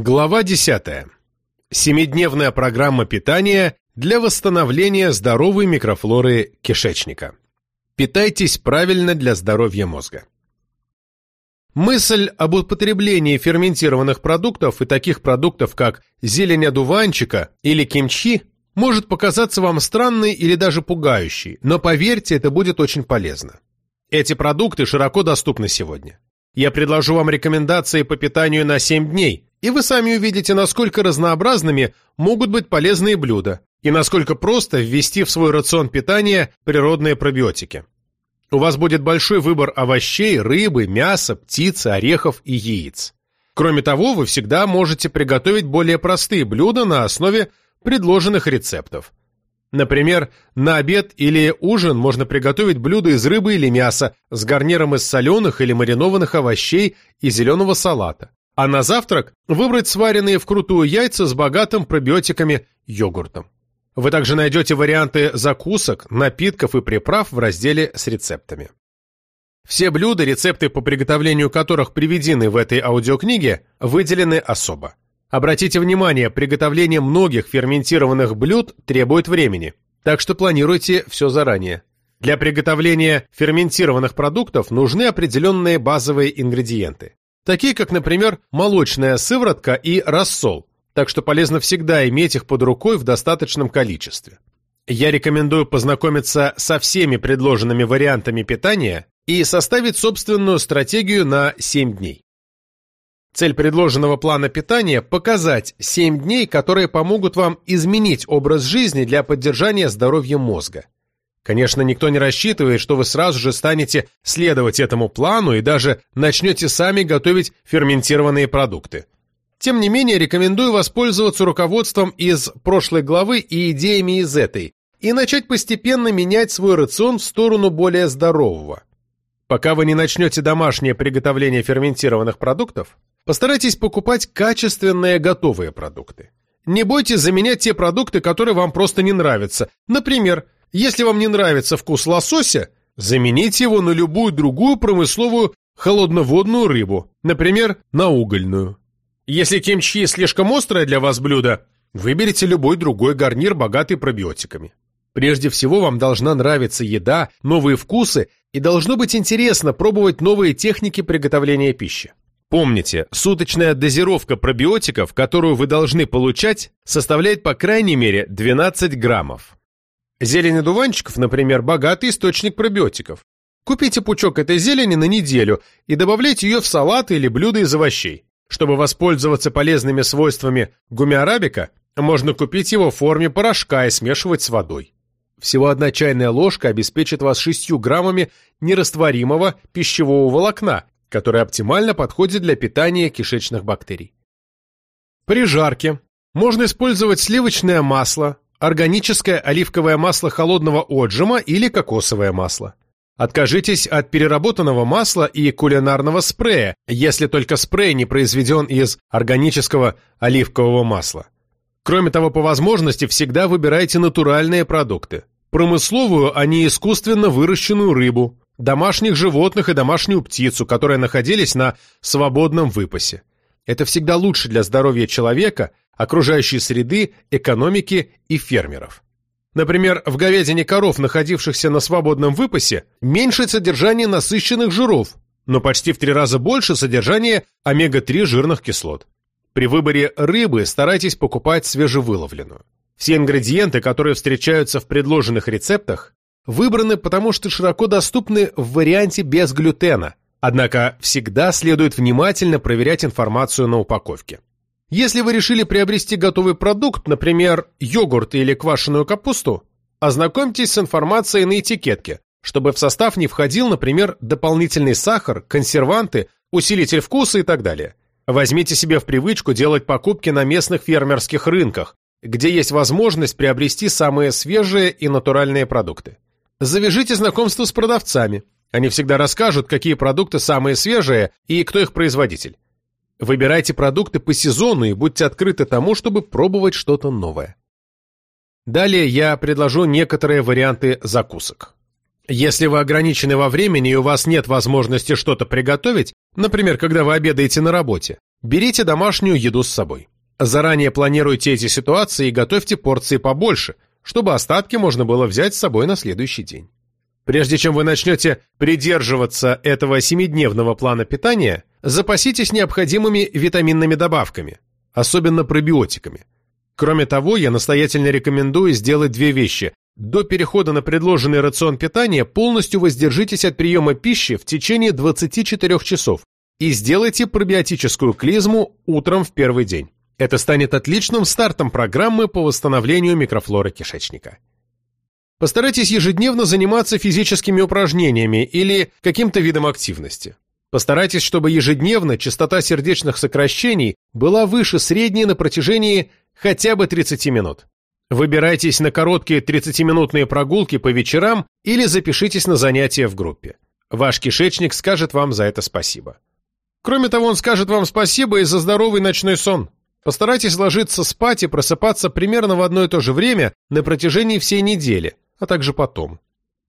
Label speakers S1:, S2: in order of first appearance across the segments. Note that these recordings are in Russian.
S1: Глава 10. Семидневная программа питания для восстановления здоровой микрофлоры кишечника. Питайтесь правильно для здоровья мозга. Мысль об употреблении ферментированных продуктов и таких продуктов, как зелень одуванчика или кимчи, может показаться вам странной или даже пугающей, но поверьте, это будет очень полезно. Эти продукты широко доступны сегодня. Я предложу вам рекомендации по питанию на 7 дней, и вы сами увидите, насколько разнообразными могут быть полезные блюда, и насколько просто ввести в свой рацион питания природные пробиотики. У вас будет большой выбор овощей, рыбы, мяса, птицы, орехов и яиц. Кроме того, вы всегда можете приготовить более простые блюда на основе предложенных рецептов. Например, на обед или ужин можно приготовить блюдо из рыбы или мяса с гарниром из соленых или маринованных овощей и зеленого салата. А на завтрак выбрать сваренные вкрутую яйца с богатым пробиотиками йогуртом. Вы также найдете варианты закусок, напитков и приправ в разделе с рецептами. Все блюда, рецепты по приготовлению которых приведены в этой аудиокниге, выделены особо. Обратите внимание, приготовление многих ферментированных блюд требует времени, так что планируйте все заранее. Для приготовления ферментированных продуктов нужны определенные базовые ингредиенты, такие как, например, молочная сыворотка и рассол, так что полезно всегда иметь их под рукой в достаточном количестве. Я рекомендую познакомиться со всеми предложенными вариантами питания и составить собственную стратегию на 7 дней. Цель предложенного плана питания – показать 7 дней, которые помогут вам изменить образ жизни для поддержания здоровья мозга. Конечно, никто не рассчитывает, что вы сразу же станете следовать этому плану и даже начнете сами готовить ферментированные продукты. Тем не менее, рекомендую воспользоваться руководством из прошлой главы и идеями из этой, и начать постепенно менять свой рацион в сторону более здорового. Пока вы не начнете домашнее приготовление ферментированных продуктов, Постарайтесь покупать качественные готовые продукты. Не бойтесь заменять те продукты, которые вам просто не нравятся. Например, если вам не нравится вкус лосося, замените его на любую другую промысловую холодноводную рыбу, например, на угольную. Если кимчи слишком острое для вас блюдо, выберите любой другой гарнир, богатый пробиотиками. Прежде всего, вам должна нравиться еда, новые вкусы и должно быть интересно пробовать новые техники приготовления пищи. Помните, суточная дозировка пробиотиков, которую вы должны получать, составляет по крайней мере 12 граммов. Зелень одуванчиков, например, богатый источник пробиотиков. Купите пучок этой зелени на неделю и добавляйте ее в салаты или блюда из овощей. Чтобы воспользоваться полезными свойствами гумиарабика, можно купить его в форме порошка и смешивать с водой. Всего одна чайная ложка обеспечит вас 6 граммами нерастворимого пищевого волокна, который оптимально подходит для питания кишечных бактерий. При жарке можно использовать сливочное масло, органическое оливковое масло холодного отжима или кокосовое масло. Откажитесь от переработанного масла и кулинарного спрея, если только спрей не произведен из органического оливкового масла. Кроме того, по возможности всегда выбирайте натуральные продукты. Промысловую, а не искусственно выращенную рыбу, домашних животных и домашнюю птицу, которые находились на свободном выпасе. Это всегда лучше для здоровья человека, окружающей среды, экономики и фермеров. Например, в говядине коров, находившихся на свободном выпасе, меньше содержание насыщенных жиров, но почти в три раза больше содержание омега-3 жирных кислот. При выборе рыбы старайтесь покупать свежевыловленную. Все ингредиенты, которые встречаются в предложенных рецептах, выбраны потому, что широко доступны в варианте без глютена, однако всегда следует внимательно проверять информацию на упаковке. Если вы решили приобрести готовый продукт, например, йогурт или квашеную капусту, ознакомьтесь с информацией на этикетке, чтобы в состав не входил, например, дополнительный сахар, консерванты, усилитель вкуса и так далее. Возьмите себе в привычку делать покупки на местных фермерских рынках, где есть возможность приобрести самые свежие и натуральные продукты. Завяжите знакомство с продавцами. Они всегда расскажут, какие продукты самые свежие и кто их производитель. Выбирайте продукты по сезону и будьте открыты тому, чтобы пробовать что-то новое. Далее я предложу некоторые варианты закусок. Если вы ограничены во времени и у вас нет возможности что-то приготовить, например, когда вы обедаете на работе, берите домашнюю еду с собой. Заранее планируйте эти ситуации и готовьте порции побольше, чтобы остатки можно было взять с собой на следующий день. Прежде чем вы начнете придерживаться этого семидневного плана питания, запаситесь необходимыми витаминными добавками, особенно пробиотиками. Кроме того, я настоятельно рекомендую сделать две вещи. До перехода на предложенный рацион питания полностью воздержитесь от приема пищи в течение 24 часов и сделайте пробиотическую клизму утром в первый день. Это станет отличным стартом программы по восстановлению микрофлоры кишечника. Постарайтесь ежедневно заниматься физическими упражнениями или каким-то видом активности. Постарайтесь, чтобы ежедневно частота сердечных сокращений была выше средней на протяжении хотя бы 30 минут. Выбирайтесь на короткие 30-минутные прогулки по вечерам или запишитесь на занятия в группе. Ваш кишечник скажет вам за это спасибо. Кроме того, он скажет вам спасибо и за здоровый ночной сон. Постарайтесь ложиться спать и просыпаться примерно в одно и то же время на протяжении всей недели – а также потом.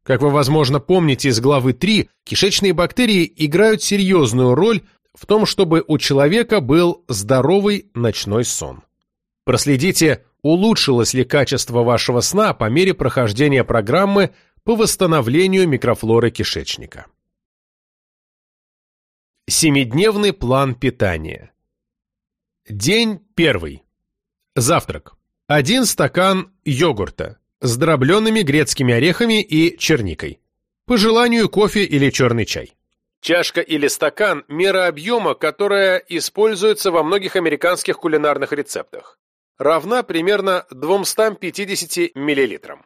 S1: Как вы, возможно, помните из главы 3, кишечные бактерии играют серьезную роль в том, чтобы у человека был здоровый ночной сон. Проследите, улучшилось ли качество вашего сна по мере прохождения программы по восстановлению микрофлоры кишечника. Семидневный план питания. День первый. Завтрак. Один стакан йогурта с дробленными грецкими орехами и черникой. По желанию кофе или черный чай. Чашка или стакан – мера объема, которая используется во многих американских кулинарных рецептах. Равна примерно 250 мл.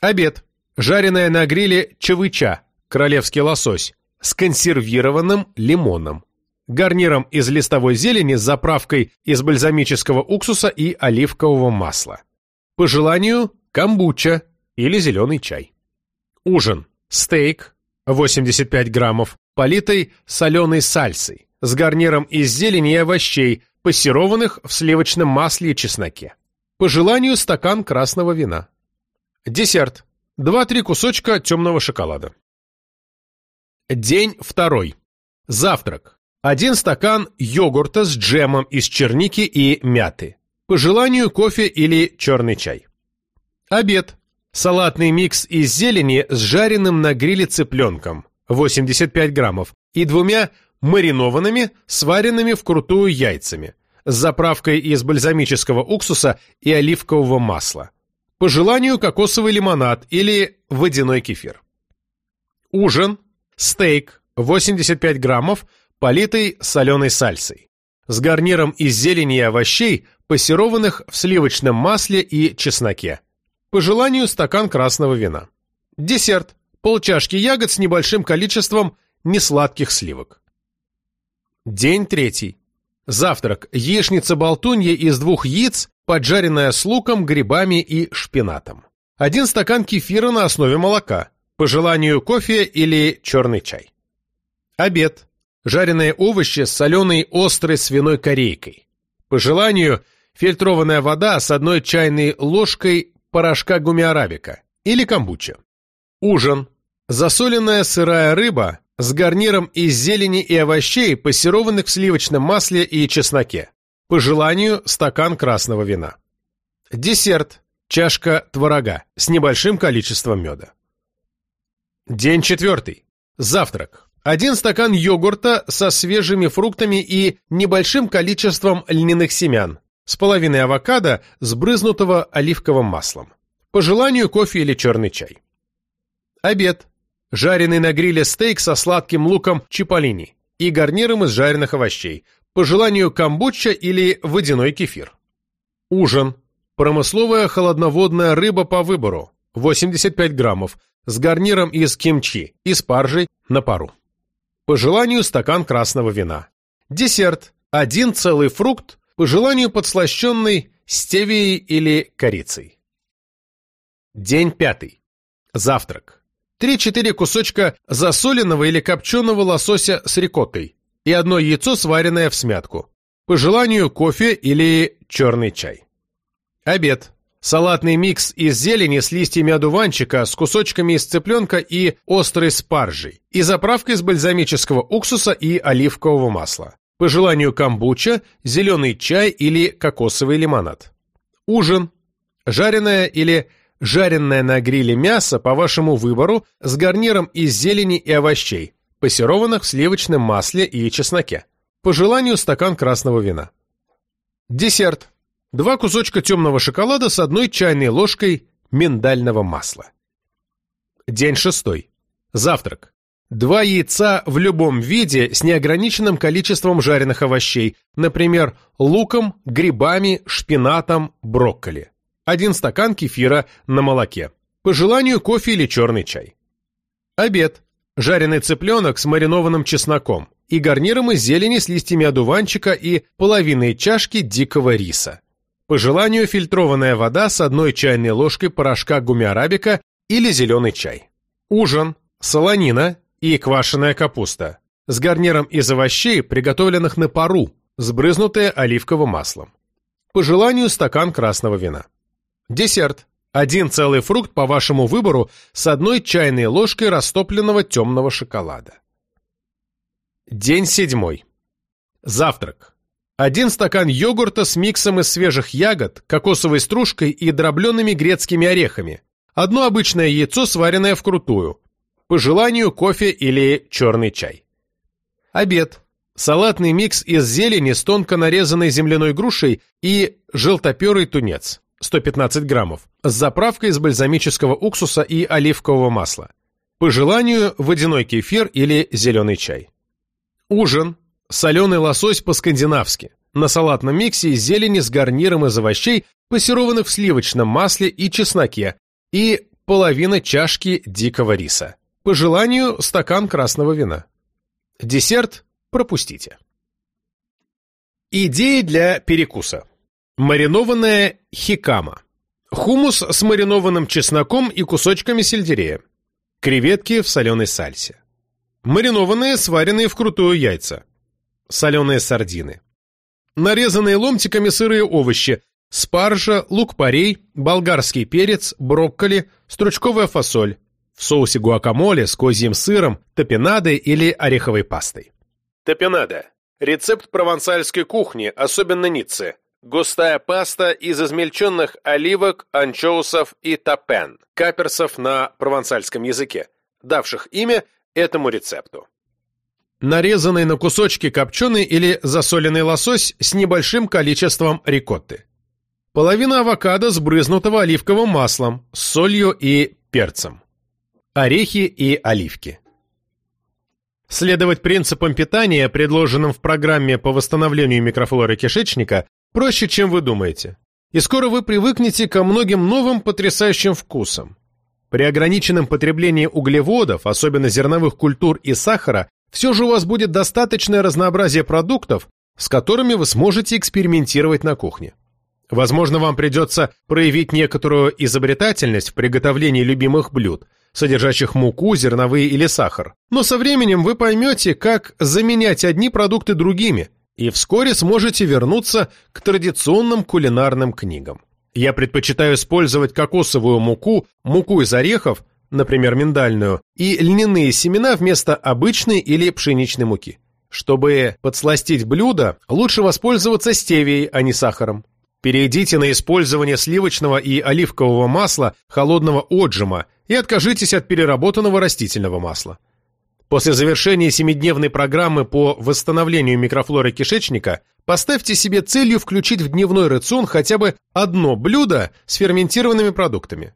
S1: Обед. Жареная на гриле чавыча, королевский лосось, с консервированным лимоном. Гарниром из листовой зелени с заправкой из бальзамического уксуса и оливкового масла. По желанию камбуча или зеленый чай. Ужин. Стейк 85 граммов, политый соленой сальсой, с гарниром из зелени и овощей, пассерованных в сливочном масле и чесноке. По желанию стакан красного вина. Десерт. 2-3 кусочка темного шоколада. День второй. Завтрак. Один стакан йогурта с джемом из черники и мяты. По желанию кофе или черный чай. Обед. Салатный микс из зелени с жареным на гриле цыпленком 85 граммов и двумя маринованными, сваренными вкрутую яйцами с заправкой из бальзамического уксуса и оливкового масла. По желанию кокосовый лимонад или водяной кефир. Ужин. Стейк 85 граммов, политый соленой сальсой. С гарниром из зелени и овощей, пассерованных в сливочном масле и чесноке. По желанию стакан красного вина. Десерт. Полчашки ягод с небольшим количеством несладких сливок. День третий. Завтрак. Яичница-болтунья из двух яиц, поджаренная с луком, грибами и шпинатом. Один стакан кефира на основе молока. По желанию кофе или черный чай. Обед. Жареные овощи с соленой острой свиной корейкой. По желанию фильтрованная вода с одной чайной ложкой порошка гумиарабика или камбуча. Ужин. Засоленная сырая рыба с гарниром из зелени и овощей, пассерованных в сливочном масле и чесноке. По желанию стакан красного вина. Десерт. Чашка творога с небольшим количеством меда. День четвертый. Завтрак. Один стакан йогурта со свежими фруктами и небольшим количеством льняных семян, с половиной авокадо, сбрызнутого оливковым маслом. По желанию кофе или черный чай. Обед. Жареный на гриле стейк со сладким луком чиполлини и гарниром из жареных овощей. По желанию камбуча или водяной кефир. Ужин. Промысловая холодноводная рыба по выбору. 85 граммов. С гарниром из кимчи и спаржей на пару. По желанию стакан красного вина. Десерт. Один целый фрукт по желанию подслащенный стевией или корицей. День пятый. Завтрак. Три-четыре кусочка засоленного или копченого лосося с рикоттой и одно яйцо, сваренное в смятку. По желанию кофе или черный чай. Обед. Салатный микс из зелени с листьями одуванчика, с кусочками из цыпленка и острой спаржей, и заправкой из бальзамического уксуса и оливкового масла. По желанию камбуча, зеленый чай или кокосовый лимонад. Ужин. Жареное или жареное на гриле мясо по вашему выбору с гарниром из зелени и овощей, пассерованных в сливочном масле и чесноке. По желанию стакан красного вина. Десерт. Два кусочка темного шоколада с одной чайной ложкой миндального масла. День шестой. Завтрак. Два яйца в любом виде с неограниченным количеством жареных овощей, например, луком, грибами, шпинатом, брокколи. Один стакан кефира на молоке. По желанию кофе или черный чай. Обед. Жареный цыпленок с маринованным чесноком и гарниром из зелени с листьями одуванчика и половиной чашки дикого риса. По желанию фильтрованная вода с одной чайной ложкой порошка гумиарабика или зеленый чай. Ужин. Солонина, и квашеная капуста с гарниром из овощей, приготовленных на пару, сбрызнутые оливковым маслом. По желанию стакан красного вина. Десерт. Один целый фрукт по вашему выбору с одной чайной ложкой растопленного темного шоколада. День седьмой. Завтрак. Один стакан йогурта с миксом из свежих ягод, кокосовой стружкой и дробленными грецкими орехами. Одно обычное яйцо, сваренное вкрутую. По желанию кофе или черный чай. Обед. Салатный микс из зелени с тонко нарезанной земляной грушей и желтоперый тунец. 115 граммов. С заправкой из бальзамического уксуса и оливкового масла. По желанию водяной кефир или зеленый чай. Ужин. Соленый лосось по-скандинавски. На салатном миксе из зелени с гарниром из овощей, пассерованных в сливочном масле и чесноке, и половина чашки дикого риса. По желанию стакан красного вина. Десерт пропустите. Идеи для перекуса. Маринованная хикама. Хумус с маринованным чесноком и кусочками сельдерея. Креветки в соленой сальсе. Маринованные, сваренные вкрутую яйца. Соленые сардины. Нарезанные ломтиками сырые овощи. Спаржа, лук-порей, болгарский перец, брокколи, стручковая фасоль, в соусе гуакамоле с козьим сыром, топинадой или ореховой пастой. Топинада – рецепт провансальской кухни, особенно Ниццы. Густая паста из измельченных оливок, анчоусов и топен, каперсов на провансальском языке, давших имя этому рецепту. Нарезанный на кусочки копченый или засоленный лосось с небольшим количеством рикотты. Половина авокадо, сбрызнутого оливковым маслом, с солью и перцем. Орехи и оливки. Следовать принципам питания, предложенным в программе по восстановлению микрофлоры кишечника, проще, чем вы думаете. И скоро вы привыкнете ко многим новым потрясающим вкусам. При ограниченном потреблении углеводов, особенно зерновых культур и сахара, все же у вас будет достаточное разнообразие продуктов, с которыми вы сможете экспериментировать на кухне. Возможно, вам придется проявить некоторую изобретательность в приготовлении любимых блюд – содержащих муку, зерновые или сахар. Но со временем вы поймете, как заменять одни продукты другими, и вскоре сможете вернуться к традиционным кулинарным книгам. Я предпочитаю использовать кокосовую муку, муку из орехов, например, миндальную, и льняные семена вместо обычной или пшеничной муки. Чтобы подсластить блюдо, лучше воспользоваться стевией, а не сахаром. Перейдите на использование сливочного и оливкового масла холодного отжима и откажитесь от переработанного растительного масла. После завершения семидневной программы по восстановлению микрофлоры кишечника поставьте себе целью включить в дневной рацион хотя бы одно блюдо с ферментированными продуктами.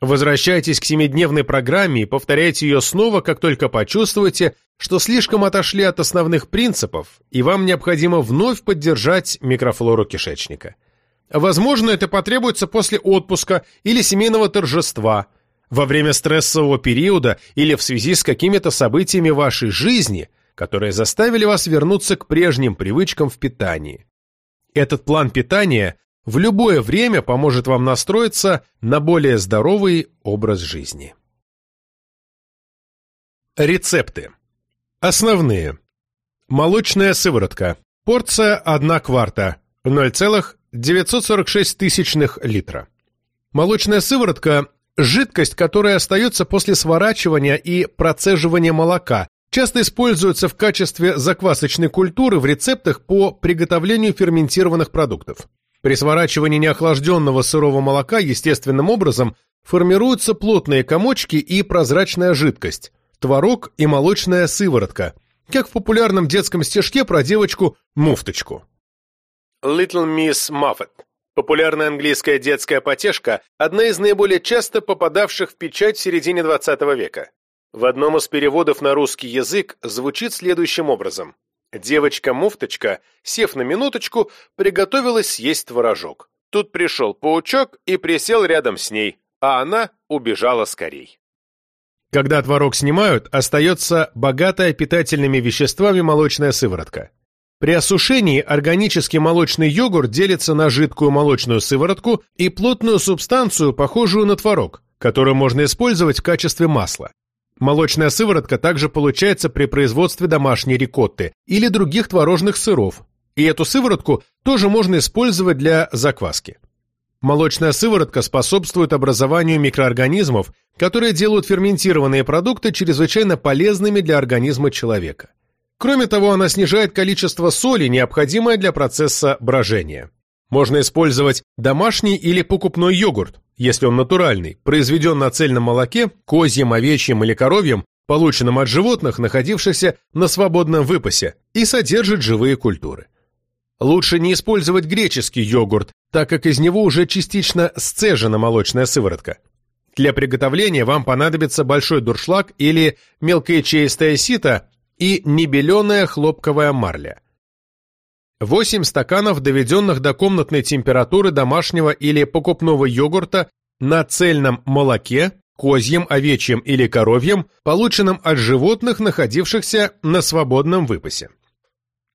S1: Возвращайтесь к семидневной программе и повторяйте ее снова, как только почувствуете, что слишком отошли от основных принципов, и вам необходимо вновь поддержать микрофлору кишечника. Возможно, это потребуется после отпуска или семейного торжества – во время стрессового периода или в связи с какими-то событиями вашей жизни, которые заставили вас вернуться к прежним привычкам в питании. Этот план питания в любое время поможет вам настроиться на более здоровый образ жизни. Рецепты. Основные. Молочная сыворотка. Порция 1 кварта. 0,946 литра. Молочная сыворотка Жидкость, которая остается после сворачивания и процеживания молока, часто используется в качестве заквасочной культуры в рецептах по приготовлению ферментированных продуктов. При сворачивании неохлажденного сырого молока естественным образом формируются плотные комочки и прозрачная жидкость, творог и молочная сыворотка, как в популярном детском стишке про девочку-муфточку. Little Miss Muffet. Популярная английская детская потешка – одна из наиболее часто попадавших в печать в середине XX века. В одном из переводов на русский язык звучит следующим образом. Девочка-муфточка, сев на минуточку, приготовилась съесть творожок. Тут пришел паучок и присел рядом с ней, а она убежала скорей. Когда творог снимают, остается богатая питательными веществами молочная сыворотка. При осушении органический молочный йогурт делится на жидкую молочную сыворотку и плотную субстанцию, похожую на творог, которую можно использовать в качестве масла. Молочная сыворотка также получается при производстве домашней рикотты или других творожных сыров, и эту сыворотку тоже можно использовать для закваски. Молочная сыворотка способствует образованию микроорганизмов, которые делают ферментированные продукты чрезвычайно полезными для организма человека. Кроме того, она снижает количество соли, необходимое для процесса брожения. Можно использовать домашний или покупной йогурт, если он натуральный, произведен на цельном молоке, козьем, овечьем или коровьем, полученном от животных, находившихся на свободном выпасе, и содержит живые культуры. Лучше не использовать греческий йогурт, так как из него уже частично сцежена молочная сыворотка. Для приготовления вам понадобится большой дуршлаг или мелкоячеистое сито и небеленая хлопковая марля. 8 стаканов доведенных до комнатной температуры домашнего или покупного йогурта на цельном молоке, козьем, овечьем или коровьем, полученном от животных, находившихся на свободном выпасе.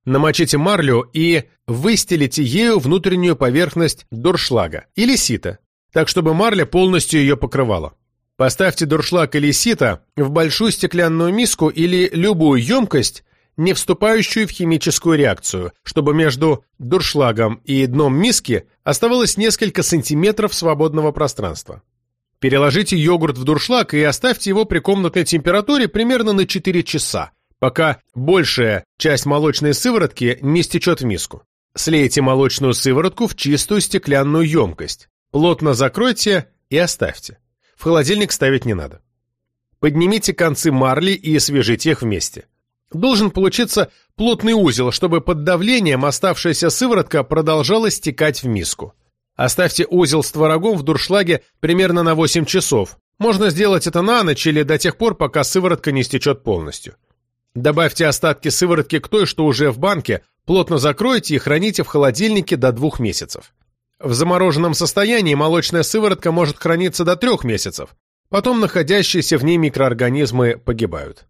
S1: Намочите марлю и выстелите ею внутреннюю поверхность дуршлага или сита, так чтобы марля полностью ее покрывала. Поставьте дуршлаг или сито в большую стеклянную миску или любую емкость, не вступающую в химическую реакцию, чтобы между дуршлагом и дном миски оставалось несколько сантиметров свободного пространства. Переложите йогурт в дуршлаг и оставьте его при комнатной температуре примерно на 4 часа, пока большая часть молочной сыворотки не стечет в миску. Слейте молочную сыворотку в чистую стеклянную емкость, плотно закройте и оставьте. В холодильник ставить не надо. Поднимите концы марли и свяжите их вместе. Должен получиться плотный узел, чтобы под давлением оставшаяся сыворотка продолжала стекать в миску. Оставьте узел с творогом в дуршлаге примерно на 8 часов. Можно сделать это на ночь или до тех пор, пока сыворотка не стечет полностью. Добавьте остатки сыворотки к той, что уже в банке, плотно закройте и храните в холодильнике до двух месяцев. В замороженном состоянии молочная сыворотка может храниться до трех месяцев. Потом находящиеся в ней микроорганизмы погибают.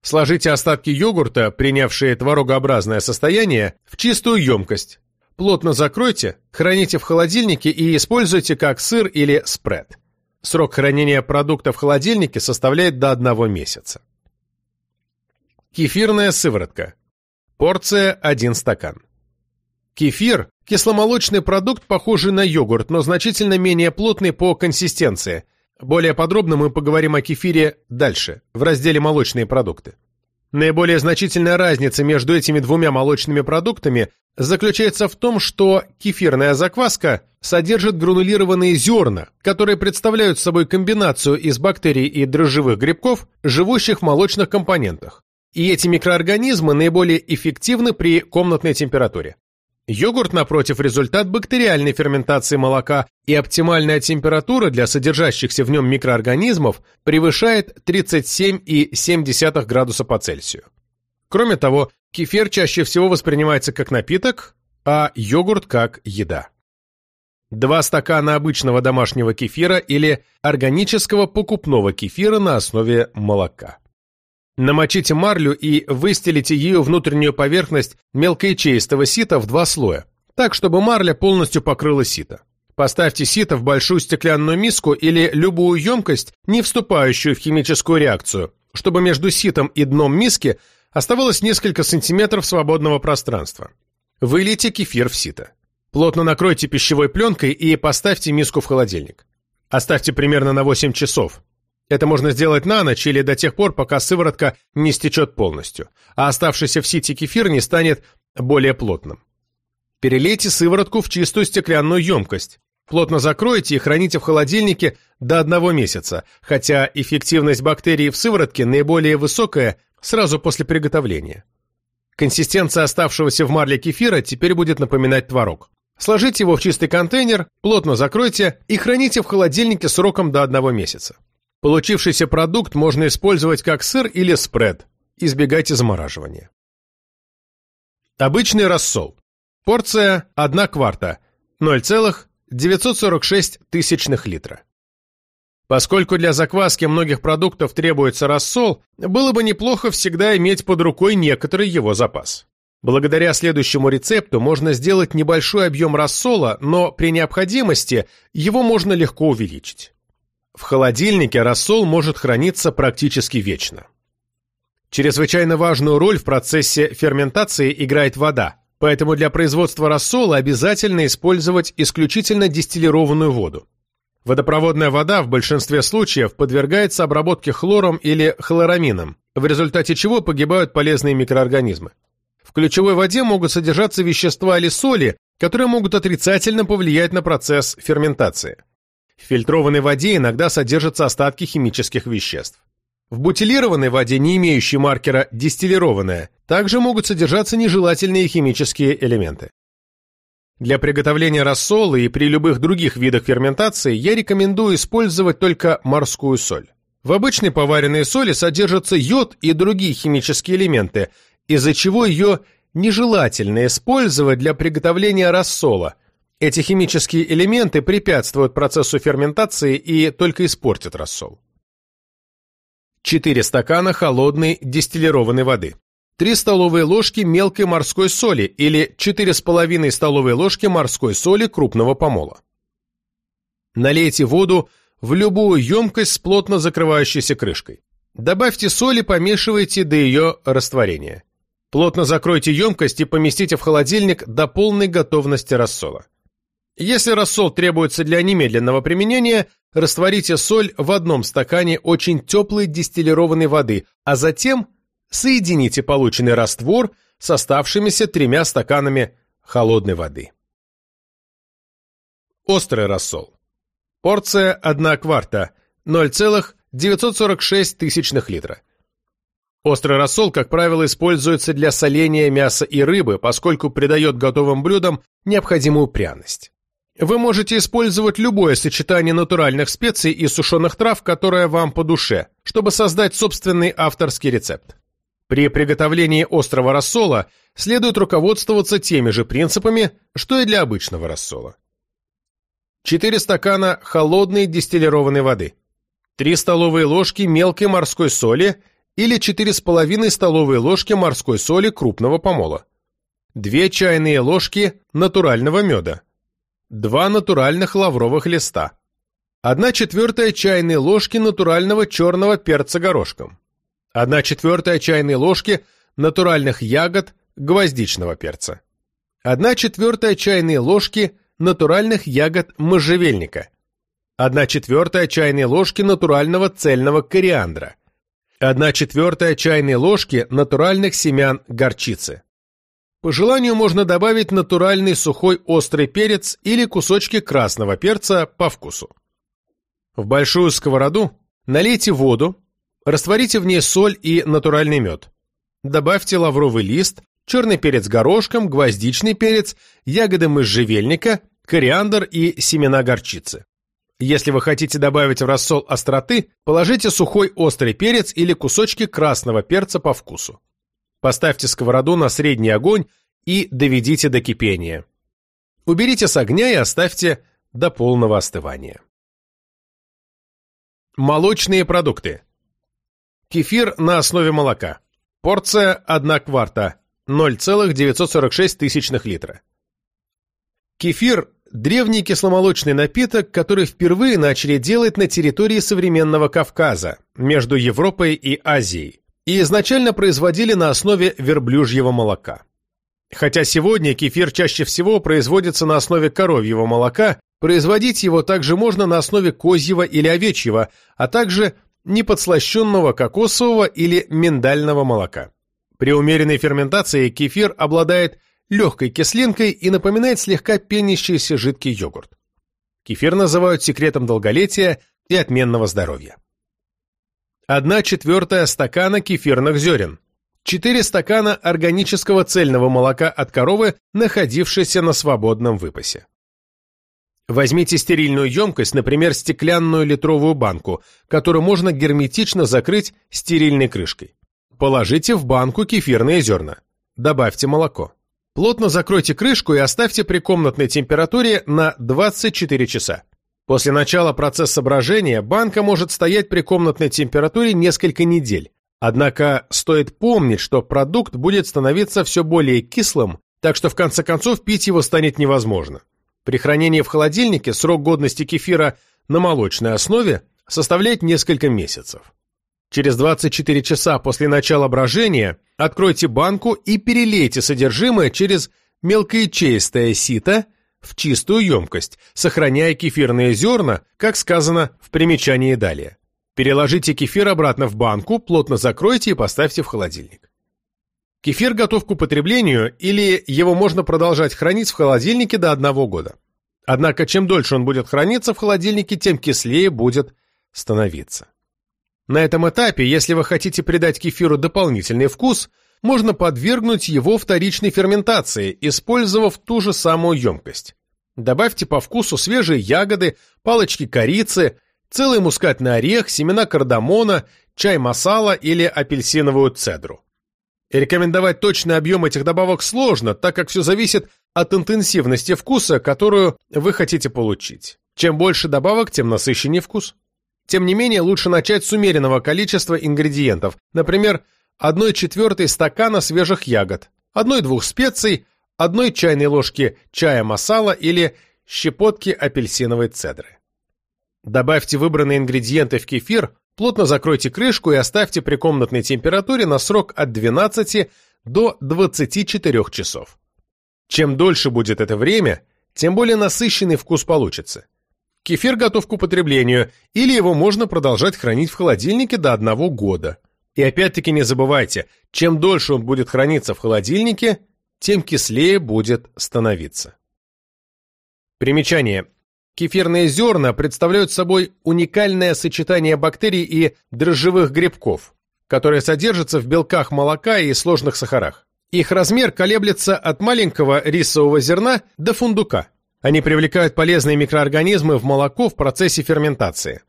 S1: Сложите остатки йогурта, принявшие творогообразное состояние, в чистую емкость. Плотно закройте, храните в холодильнике и используйте как сыр или спред. Срок хранения продукта в холодильнике составляет до одного месяца. Кефирная сыворотка. Порция 1 стакан. Кефир – кисломолочный продукт, похожий на йогурт, но значительно менее плотный по консистенции, более подробно мы поговорим о кефире дальше, в разделе «Молочные продукты». Наиболее значительная разница между этими двумя молочными продуктами заключается в том, что кефирная закваска содержит гранулированные зерна, которые представляют собой комбинацию из бактерий и дрожжевых грибков, живущих в молочных компонентах. И эти микроорганизмы наиболее эффективны при комнатной температуре. Йогурт, напротив, результат бактериальной ферментации молока, и оптимальная температура для содержащихся в нем микроорганизмов превышает 37,7 градуса по Цельсию. Кроме того, кефир чаще всего воспринимается как напиток, а йогурт как еда. Два стакана обычного домашнего кефира или органического покупного кефира на основе молока. Намочите марлю и выстелите ее внутреннюю поверхность мелкоячеистого сита в два слоя, так, чтобы марля полностью покрыла сито. Поставьте сито в большую стеклянную миску или любую емкость, не вступающую в химическую реакцию, чтобы между ситом и дном миски оставалось несколько сантиметров свободного пространства. Вылейте кефир в сито. Плотно накройте пищевой пленкой и поставьте миску в холодильник. Оставьте примерно на 8 часов. Это можно сделать на ночь или до тех пор, пока сыворотка не стечет полностью, а оставшийся в сите кефир не станет более плотным. Перелейте сыворотку в чистую стеклянную емкость. Плотно закройте и храните в холодильнике до одного месяца, хотя эффективность бактерий в сыворотке наиболее высокая сразу после приготовления. Консистенция оставшегося в марле кефира теперь будет напоминать творог. Сложите его в чистый контейнер, плотно закройте и храните в холодильнике сроком до одного месяца. Получившийся продукт можно использовать как сыр или спред. Избегайте замораживания. Обычный рассол. Порция 1 кварта, 0,946 тысячных литра. Поскольку для закваски многих продуктов требуется рассол, было бы неплохо всегда иметь под рукой некоторый его запас. Благодаря следующему рецепту можно сделать небольшой объем рассола, но при необходимости его можно легко увеличить. В холодильнике рассол может храниться практически вечно. Чрезвычайно важную роль в процессе ферментации играет вода, поэтому для производства рассола обязательно использовать исключительно дистиллированную воду. Водопроводная вода в большинстве случаев подвергается обработке хлором или хлорамином, в результате чего погибают полезные микроорганизмы. В ключевой воде могут содержаться вещества или соли, которые могут отрицательно повлиять на процесс ферментации. В фильтрованной воде иногда содержатся остатки химических веществ. В бутилированной воде, не имеющей маркера «дистиллированная», также могут содержаться нежелательные химические элементы. Для приготовления рассола и при любых других видах ферментации я рекомендую использовать только морскую соль. В обычной поваренной соли содержатся йод и другие химические элементы, из-за чего ее нежелательно использовать для приготовления рассола, эти химические элементы препятствуют процессу ферментации и только испортят рассол. 4 стакана холодной дистиллированной воды. 3 столовые ложки мелкой морской соли или 4,5 столовые ложки морской соли крупного помола. Налейте воду в любую емкость с плотно закрывающейся крышкой. Добавьте соль и помешивайте до ее растворения. Плотно закройте емкость и поместите в холодильник до полной готовности рассола. Если рассол требуется для немедленного применения, растворите соль в одном стакане очень теплой дистиллированной воды, а затем соедините полученный раствор с оставшимися тремя стаканами холодной воды. Острый рассол. Порция 1 кварта, 0,946 тысячных литра. Острый рассол, как правило, используется для соления мяса и рыбы, поскольку придает готовым блюдам необходимую пряность. Вы можете использовать любое сочетание натуральных специй и сушеных трав, которое вам по душе, чтобы создать собственный авторский рецепт. При приготовлении острого рассола следует руководствоваться теми же принципами, что и для обычного рассола. 4 стакана холодной дистиллированной воды, 3 столовые ложки мелкой морской соли или 4,5 столовые ложки морской соли крупного помола, 2 чайные ложки натурального меда, 2 натуральных лавровых листа, 1 четвертая чайной ложки натурального черного перца горошком, 1 четвертая чайной ложки натуральных ягод гвоздичного перца, 1 четвертая чайной ложки натуральных ягод можжевельника, 1 четвертая чайной ложки натурального цельного кориандра, 1 четвертая чайной ложки натуральных семян горчицы. По желанию можно добавить натуральный сухой острый перец или кусочки красного перца по вкусу. В большую сковороду налейте воду, растворите в ней соль и натуральный мед. Добавьте лавровый лист, черный перец горошком, гвоздичный перец, ягоды можжевельника, кориандр и семена горчицы. Если вы хотите добавить в рассол остроты, положите сухой острый перец или кусочки красного перца по вкусу. Поставьте сковороду на средний огонь и доведите до кипения. Уберите с огня и оставьте до полного остывания. Молочные продукты. Кефир на основе молока. Порция 1 кварта, 0,946 тысячных литра. Кефир – древний кисломолочный напиток, который впервые начали делать на территории современного Кавказа, между Европой и Азией и изначально производили на основе верблюжьего молока. Хотя сегодня кефир чаще всего производится на основе коровьего молока, производить его также можно на основе козьего или овечьего, а также неподслащенного кокосового или миндального молока. При умеренной ферментации кефир обладает легкой кислинкой и напоминает слегка пенящийся жидкий йогурт. Кефир называют секретом долголетия и отменного здоровья. 1 четвертая стакана кефирных зерен, 4 стакана органического цельного молока от коровы, находившейся на свободном выпасе. Возьмите стерильную емкость, например, стеклянную литровую банку, которую можно герметично закрыть стерильной крышкой. Положите в банку кефирные зерна. Добавьте молоко. Плотно закройте крышку и оставьте при комнатной температуре на 24 часа. После начала процесса брожения банка может стоять при комнатной температуре несколько недель. Однако стоит помнить, что продукт будет становиться все более кислым, так что в конце концов пить его станет невозможно. При хранении в холодильнике срок годности кефира на молочной основе составляет несколько месяцев. Через 24 часа после начала брожения откройте банку и перелейте содержимое через мелкоячеистое сито в чистую емкость, сохраняя кефирные зерна, как сказано в примечании далее. Переложите кефир обратно в банку, плотно закройте и поставьте в холодильник. Кефир готов к употреблению или его можно продолжать хранить в холодильнике до одного года. Однако чем дольше он будет храниться в холодильнике, тем кислее будет становиться. На этом этапе, если вы хотите придать кефиру дополнительный вкус, можно подвергнуть его вторичной ферментации, использовав ту же самую емкость. Добавьте по вкусу свежие ягоды, палочки корицы, целый мускатный орех, семена кардамона, чай масала или апельсиновую цедру. Рекомендовать точный объем этих добавок сложно, так как все зависит от интенсивности вкуса, которую вы хотите получить. Чем больше добавок, тем насыщеннее вкус. Тем не менее, лучше начать с умеренного количества ингредиентов, например, 1 четвертой стакана свежих ягод, 1-2 специй, 1 чайной ложки чая масала или щепотки апельсиновой цедры. Добавьте выбранные ингредиенты в кефир, плотно закройте крышку и оставьте при комнатной температуре на срок от 12 до 24 часов. Чем дольше будет это время, тем более насыщенный вкус получится. Кефир готов к употреблению, или его можно продолжать хранить в холодильнике до одного года. И опять-таки не забывайте, чем дольше он будет храниться в холодильнике, тем кислее будет становиться. Примечание. Кефирные зерна представляют собой уникальное сочетание бактерий и дрожжевых грибков, которые содержатся в белках молока и сложных сахарах. Их размер колеблется от маленького рисового зерна до фундука. Они привлекают полезные микроорганизмы в молоко в процессе ферментации.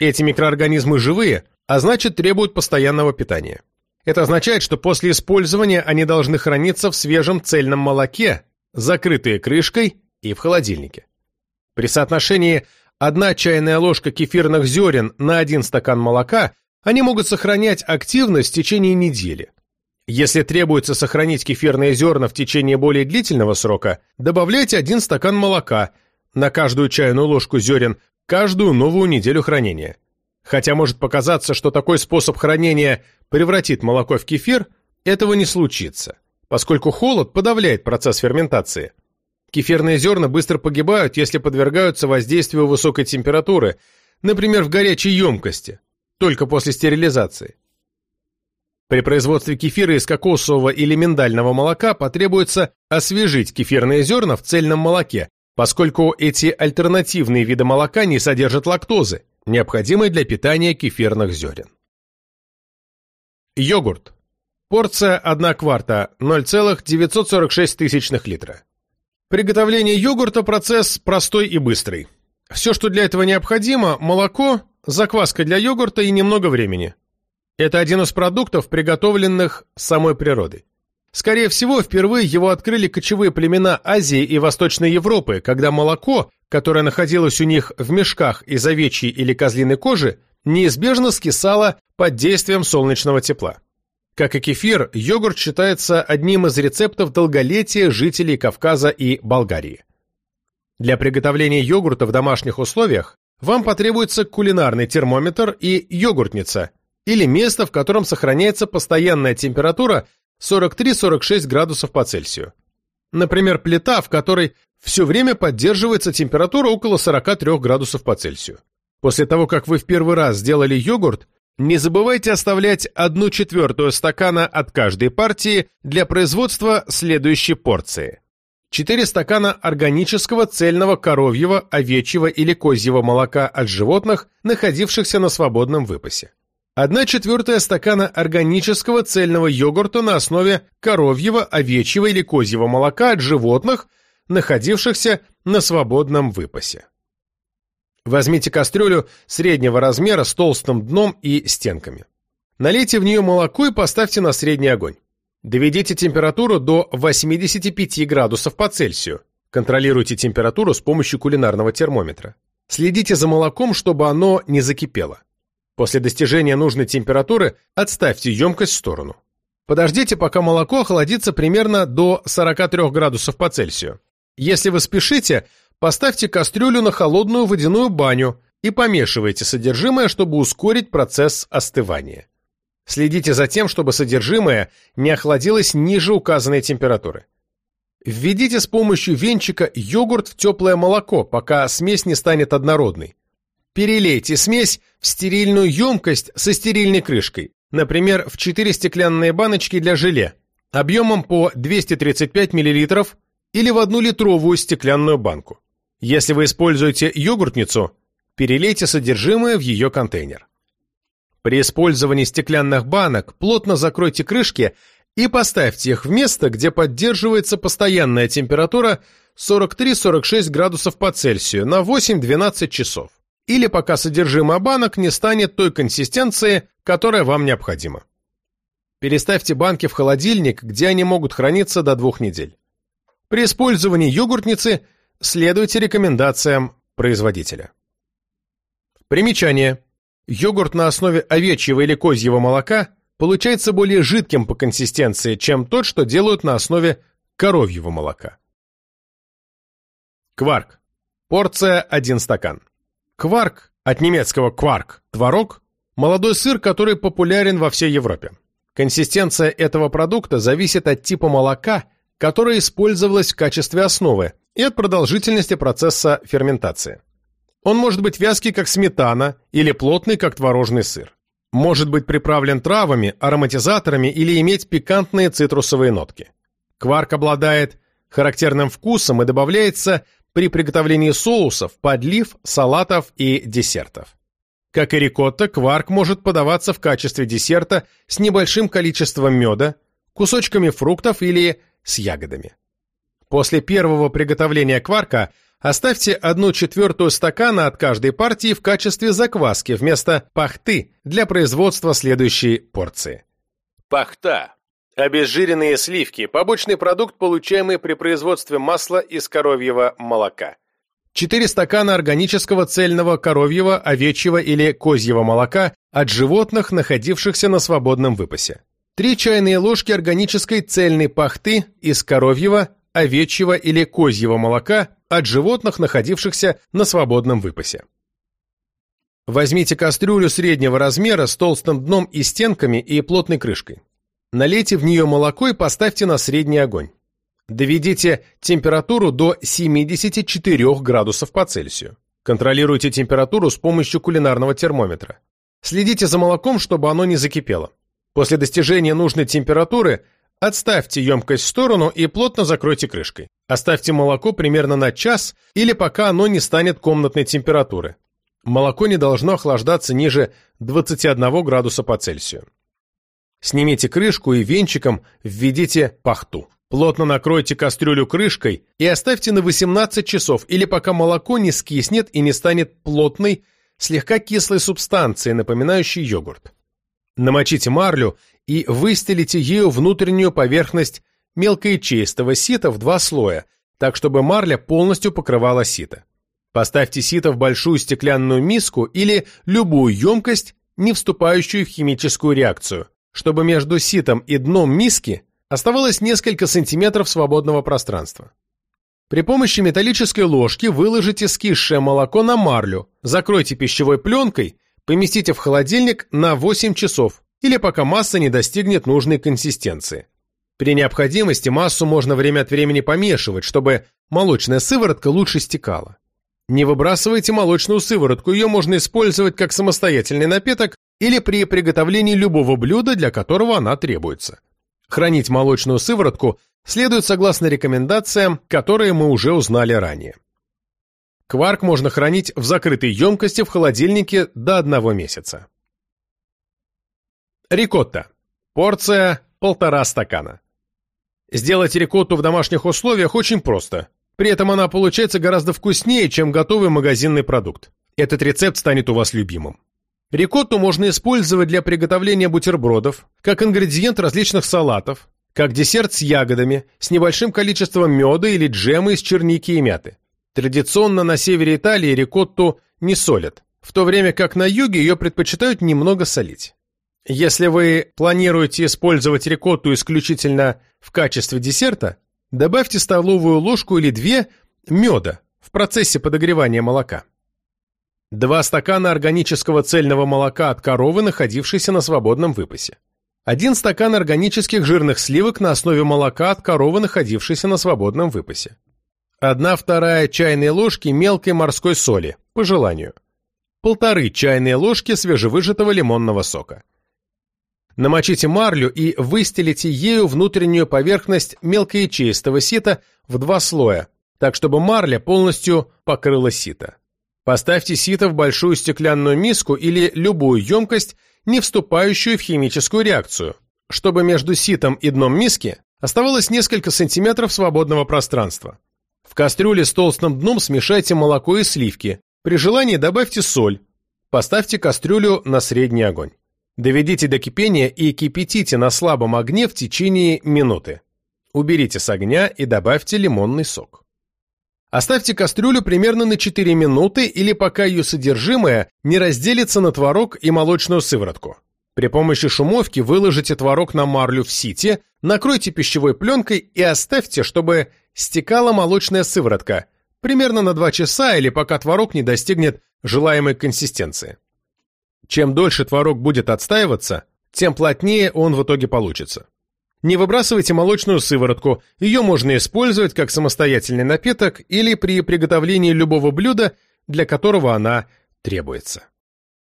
S1: Эти микроорганизмы живые, а значит требуют постоянного питания. Это означает, что после использования они должны храниться в свежем цельном молоке, закрытые крышкой и в холодильнике. При соотношении 1 чайная ложка кефирных зерен на 1 стакан молока они могут сохранять активность в течение недели. Если требуется сохранить кефирные зерна в течение более длительного срока, добавляйте один стакан молока на каждую чайную ложку зерен каждую новую неделю хранения. Хотя может показаться, что такой способ хранения превратит молоко в кефир, этого не случится, поскольку холод подавляет процесс ферментации. Кефирные зерна быстро погибают, если подвергаются воздействию высокой температуры, например, в горячей емкости, только после стерилизации. При производстве кефира из кокосового или миндального молока потребуется освежить кефирные зерна в цельном молоке, поскольку эти альтернативные виды молока не содержат лактозы, необходимой для питания кефирных зерен. Йогурт. Порция 1 кварта 0,946 литра. Приготовление йогурта – процесс простой и быстрый. Все, что для этого необходимо – молоко, закваска для йогурта и немного времени. Это один из продуктов, приготовленных самой природой. Скорее всего, впервые его открыли кочевые племена Азии и Восточной Европы, когда молоко, которое находилось у них в мешках из овечьей или козлиной кожи, неизбежно скисало под действием солнечного тепла. Как и кефир, йогурт считается одним из рецептов долголетия жителей Кавказа и Болгарии. Для приготовления йогурта в домашних условиях вам потребуется кулинарный термометр и йогуртница, или место, в котором сохраняется постоянная температура 43-46 градусов по Цельсию. Например, плита, в которой все время поддерживается температура около 43 градусов по Цельсию. После того, как вы в первый раз сделали йогурт, Не забывайте оставлять одну четвертую стакана от каждой партии для производства следующей порции. 4 стакана органического цельного коровьего, овечьего или козьего молока от животных, находившихся на свободном выпасе. 1 четвертая стакана органического цельного йогурта на основе коровьего, овечьего или козьего молока от животных, находившихся на свободном выпасе. Возьмите кастрюлю среднего размера с толстым дном и стенками. Налейте в нее молоко и поставьте на средний огонь. Доведите температуру до 85 градусов по Цельсию. Контролируйте температуру с помощью кулинарного термометра. Следите за молоком, чтобы оно не закипело. После достижения нужной температуры отставьте емкость в сторону. Подождите, пока молоко охладится примерно до 43 градусов по Цельсию. Если вы спешите, Поставьте кастрюлю на холодную водяную баню и помешивайте содержимое, чтобы ускорить процесс остывания. Следите за тем, чтобы содержимое не охладилось ниже указанной температуры. Введите с помощью венчика йогурт в теплое молоко, пока смесь не станет однородной. Перелейте смесь в стерильную емкость со стерильной крышкой, например, в 4 стеклянные баночки для желе, объемом по 235 мл или в 1 литровую стеклянную банку. Если вы используете йогуртницу, перелейте содержимое в ее контейнер. При использовании стеклянных банок плотно закройте крышки и поставьте их в место, где поддерживается постоянная температура 43-46 градусов по Цельсию на 8-12 часов, или пока содержимое банок не станет той консистенции, которая вам необходима. Переставьте банки в холодильник, где они могут храниться до двух недель. При использовании йогуртницы – Следуйте рекомендациям производителя. Примечание. Йогурт на основе овечьего или козьего молока получается более жидким по консистенции, чем тот, что делают на основе коровьего молока. Кварк. Порция 1 стакан. Кварк, от немецкого кварк, творог, молодой сыр, который популярен во всей Европе. Консистенция этого продукта зависит от типа молока, которое использовалось в качестве основы, и от продолжительности процесса ферментации. Он может быть вязкий, как сметана, или плотный, как творожный сыр. Может быть приправлен травами, ароматизаторами или иметь пикантные цитрусовые нотки. Кварк обладает характерным вкусом и добавляется при приготовлении соусов, подлив, салатов и десертов. Как и рикотта, кварк может подаваться в качестве десерта с небольшим количеством меда, кусочками фруктов или с ягодами. После первого приготовления кварка оставьте одну четвертую стакана от каждой партии в качестве закваски вместо пахты для производства следующей порции. Пахта. Обезжиренные сливки – побочный продукт, получаемый при производстве масла из коровьего молока. 4 стакана органического цельного коровьего, овечьего или козьего молока от животных, находившихся на свободном выпасе. 3 чайные ложки органической цельной пахты из коровьего, овечьего или козьего молока от животных, находившихся на свободном выпасе. Возьмите кастрюлю среднего размера с толстым дном и стенками и плотной крышкой. Налейте в нее молоко и поставьте на средний огонь. Доведите температуру до 74 градусов по Цельсию. Контролируйте температуру с помощью кулинарного термометра. Следите за молоком, чтобы оно не закипело. После достижения нужной температуры Отставьте емкость в сторону и плотно закройте крышкой. Оставьте молоко примерно на час или пока оно не станет комнатной температуры. Молоко не должно охлаждаться ниже 21 градуса по Цельсию. Снимите крышку и венчиком введите пахту. Плотно накройте кастрюлю крышкой и оставьте на 18 часов или пока молоко не скиснет и не станет плотной, слегка кислой субстанцией, напоминающей йогурт. Намочите марлю и выстелите ею внутреннюю поверхность мелкоячеистого сита в два слоя, так чтобы марля полностью покрывала сито. Поставьте сито в большую стеклянную миску или любую емкость, не вступающую в химическую реакцию, чтобы между ситом и дном миски оставалось несколько сантиметров свободного пространства. При помощи металлической ложки выложите скисшее молоко на марлю, закройте пищевой пленкой, поместите в холодильник на 8 часов, или пока масса не достигнет нужной консистенции. При необходимости массу можно время от времени помешивать, чтобы молочная сыворотка лучше стекала. Не выбрасывайте молочную сыворотку, ее можно использовать как самостоятельный напиток или при приготовлении любого блюда, для которого она требуется. Хранить молочную сыворотку следует согласно рекомендациям, которые мы уже узнали ранее. Кварк можно хранить в закрытой емкости в холодильнике до одного месяца. Рикотта. Порция полтора стакана. Сделать рикотту в домашних условиях очень просто. При этом она получается гораздо вкуснее, чем готовый магазинный продукт. Этот рецепт станет у вас любимым. Рикотту можно использовать для приготовления бутербродов, как ингредиент различных салатов, как десерт с ягодами, с небольшим количеством меда или джема из черники и мяты. Традиционно на севере Италии рикотту не солят, в то время как на юге ее предпочитают немного солить. Если вы планируете использовать рикотту исключительно в качестве десерта, добавьте столовую ложку или две меда в процессе подогревания молока. Два стакана органического цельного молока от коровы, находившейся на свободном выпасе. Один стакан органических жирных сливок на основе молока от коровы, находившейся на свободном выпасе. Одна вторая чайной ложки мелкой морской соли, по желанию. Полторы чайные ложки свежевыжатого лимонного сока. Намочите марлю и выстелите ею внутреннюю поверхность мелкоячеистого сита в два слоя, так чтобы марля полностью покрыла сито. Поставьте сито в большую стеклянную миску или любую емкость, не вступающую в химическую реакцию, чтобы между ситом и дном миски оставалось несколько сантиметров свободного пространства. В кастрюле с толстым дном смешайте молоко и сливки. При желании добавьте соль. Поставьте кастрюлю на средний огонь. Доведите до кипения и кипятите на слабом огне в течение минуты. Уберите с огня и добавьте лимонный сок. Оставьте кастрюлю примерно на 4 минуты или пока ее содержимое не разделится на творог и молочную сыворотку. При помощи шумовки выложите творог на марлю в сите, накройте пищевой пленкой и оставьте, чтобы стекала молочная сыворотка, примерно на 2 часа или пока творог не достигнет желаемой консистенции. Чем дольше творог будет отстаиваться, тем плотнее он в итоге получится. Не выбрасывайте молочную сыворотку, ее можно использовать как самостоятельный напиток или при приготовлении любого блюда, для которого она требуется.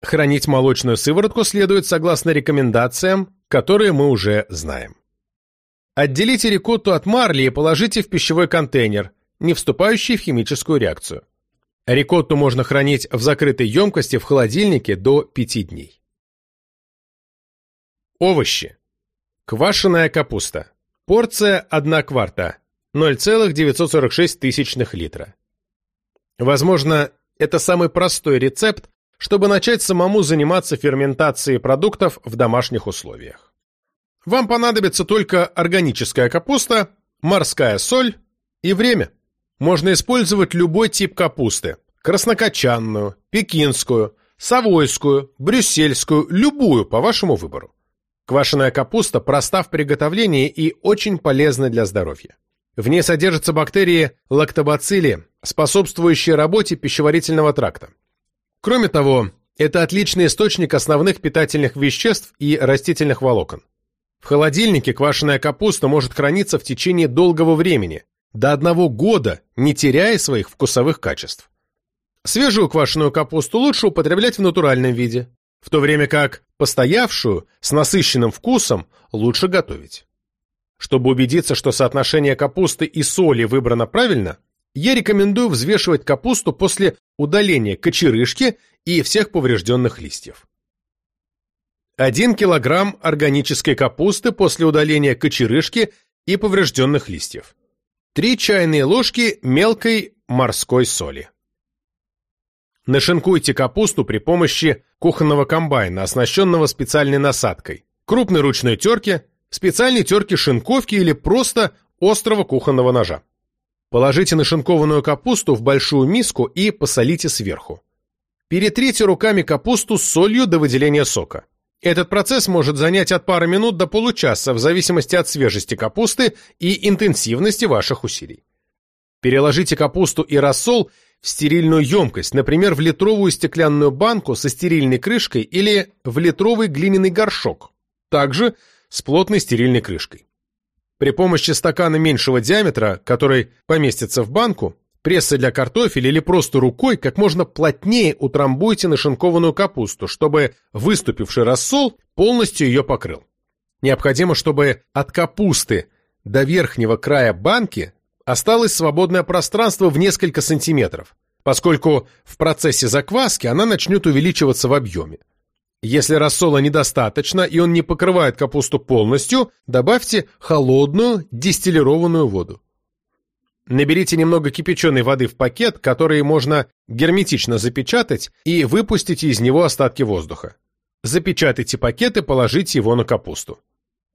S1: Хранить молочную сыворотку следует согласно рекомендациям, которые мы уже знаем. Отделите рикотту от марли и положите в пищевой контейнер, не вступающий в химическую реакцию. Рикотту можно хранить в закрытой емкости в холодильнике до 5 дней. Овощи. Квашеная капуста. Порция 1 кварта. 0,946 тысячных литра. Возможно, это самый простой рецепт, чтобы начать самому заниматься ферментацией продуктов в домашних условиях. Вам понадобится только органическая капуста, морская соль и время. Можно использовать любой тип капусты – краснокочанную, пекинскую, совойскую, брюссельскую, любую по вашему выбору. Квашеная капуста проста в приготовлении и очень полезна для здоровья. В ней содержатся бактерии лактобацилли, способствующие работе пищеварительного тракта. Кроме того, это отличный источник основных питательных веществ и растительных волокон. В холодильнике квашеная капуста может храниться в течение долгого времени, до одного года, не теряя своих вкусовых качеств. Свежую квашеную капусту лучше употреблять в натуральном виде, в то время как постоявшую, с насыщенным вкусом, лучше готовить. Чтобы убедиться, что соотношение капусты и соли выбрано правильно, я рекомендую взвешивать капусту после удаления кочерышки и всех поврежденных листьев. 1 килограмм органической капусты после удаления кочерышки и поврежденных листьев. 3 чайные ложки мелкой морской соли. Нашинкуйте капусту при помощи кухонного комбайна, оснащенного специальной насадкой, крупной ручной терки, специальной терки шинковки или просто острого кухонного ножа. Положите нашинкованную капусту в большую миску и посолите сверху. Перетрите руками капусту с солью до выделения сока. Этот процесс может занять от пары минут до получаса в зависимости от свежести капусты и интенсивности ваших усилий. Переложите капусту и рассол стерильную емкость, например, в литровую стеклянную банку со стерильной крышкой или в литровый глиняный горшок, также с плотной стерильной крышкой. При помощи стакана меньшего диаметра, который поместится в банку, прессой для картофеля или просто рукой как можно плотнее утрамбуйте нашинкованную капусту, чтобы выступивший рассол полностью ее покрыл. Необходимо, чтобы от капусты до верхнего края банки осталось свободное пространство в несколько сантиметров, поскольку в процессе закваски она начнет увеличиваться в объеме. Если рассола недостаточно и он не покрывает капусту полностью, добавьте холодную дистиллированную воду. Наберите немного кипяченой воды в пакет, который можно герметично запечатать и выпустите из него остатки воздуха. Запечатайте пакет и положите его на капусту.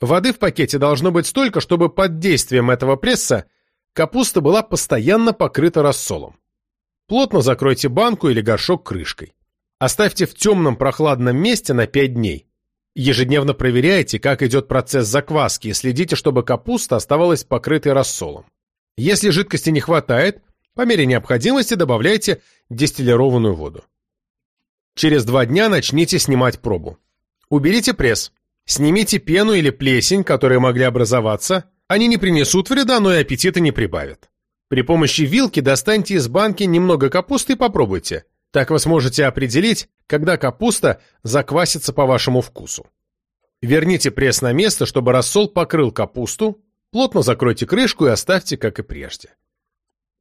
S1: Воды в пакете должно быть столько, чтобы под действием этого пресса капуста была постоянно покрыта рассолом. Плотно закройте банку или горшок крышкой. Оставьте в темном прохладном месте на 5 дней. Ежедневно проверяйте, как идет процесс закваски и следите, чтобы капуста оставалась покрытой рассолом. Если жидкости не хватает, по мере необходимости добавляйте дистиллированную воду. Через два дня начните снимать пробу. Уберите пресс. Снимите пену или плесень, которые могли образоваться. Они не принесут вреда, но и аппетита не прибавят. При помощи вилки достаньте из банки немного капусты и попробуйте. Так вы сможете определить, когда капуста заквасится по вашему вкусу. Верните пресс на место, чтобы рассол покрыл капусту, Плотно закройте крышку и оставьте, как и прежде.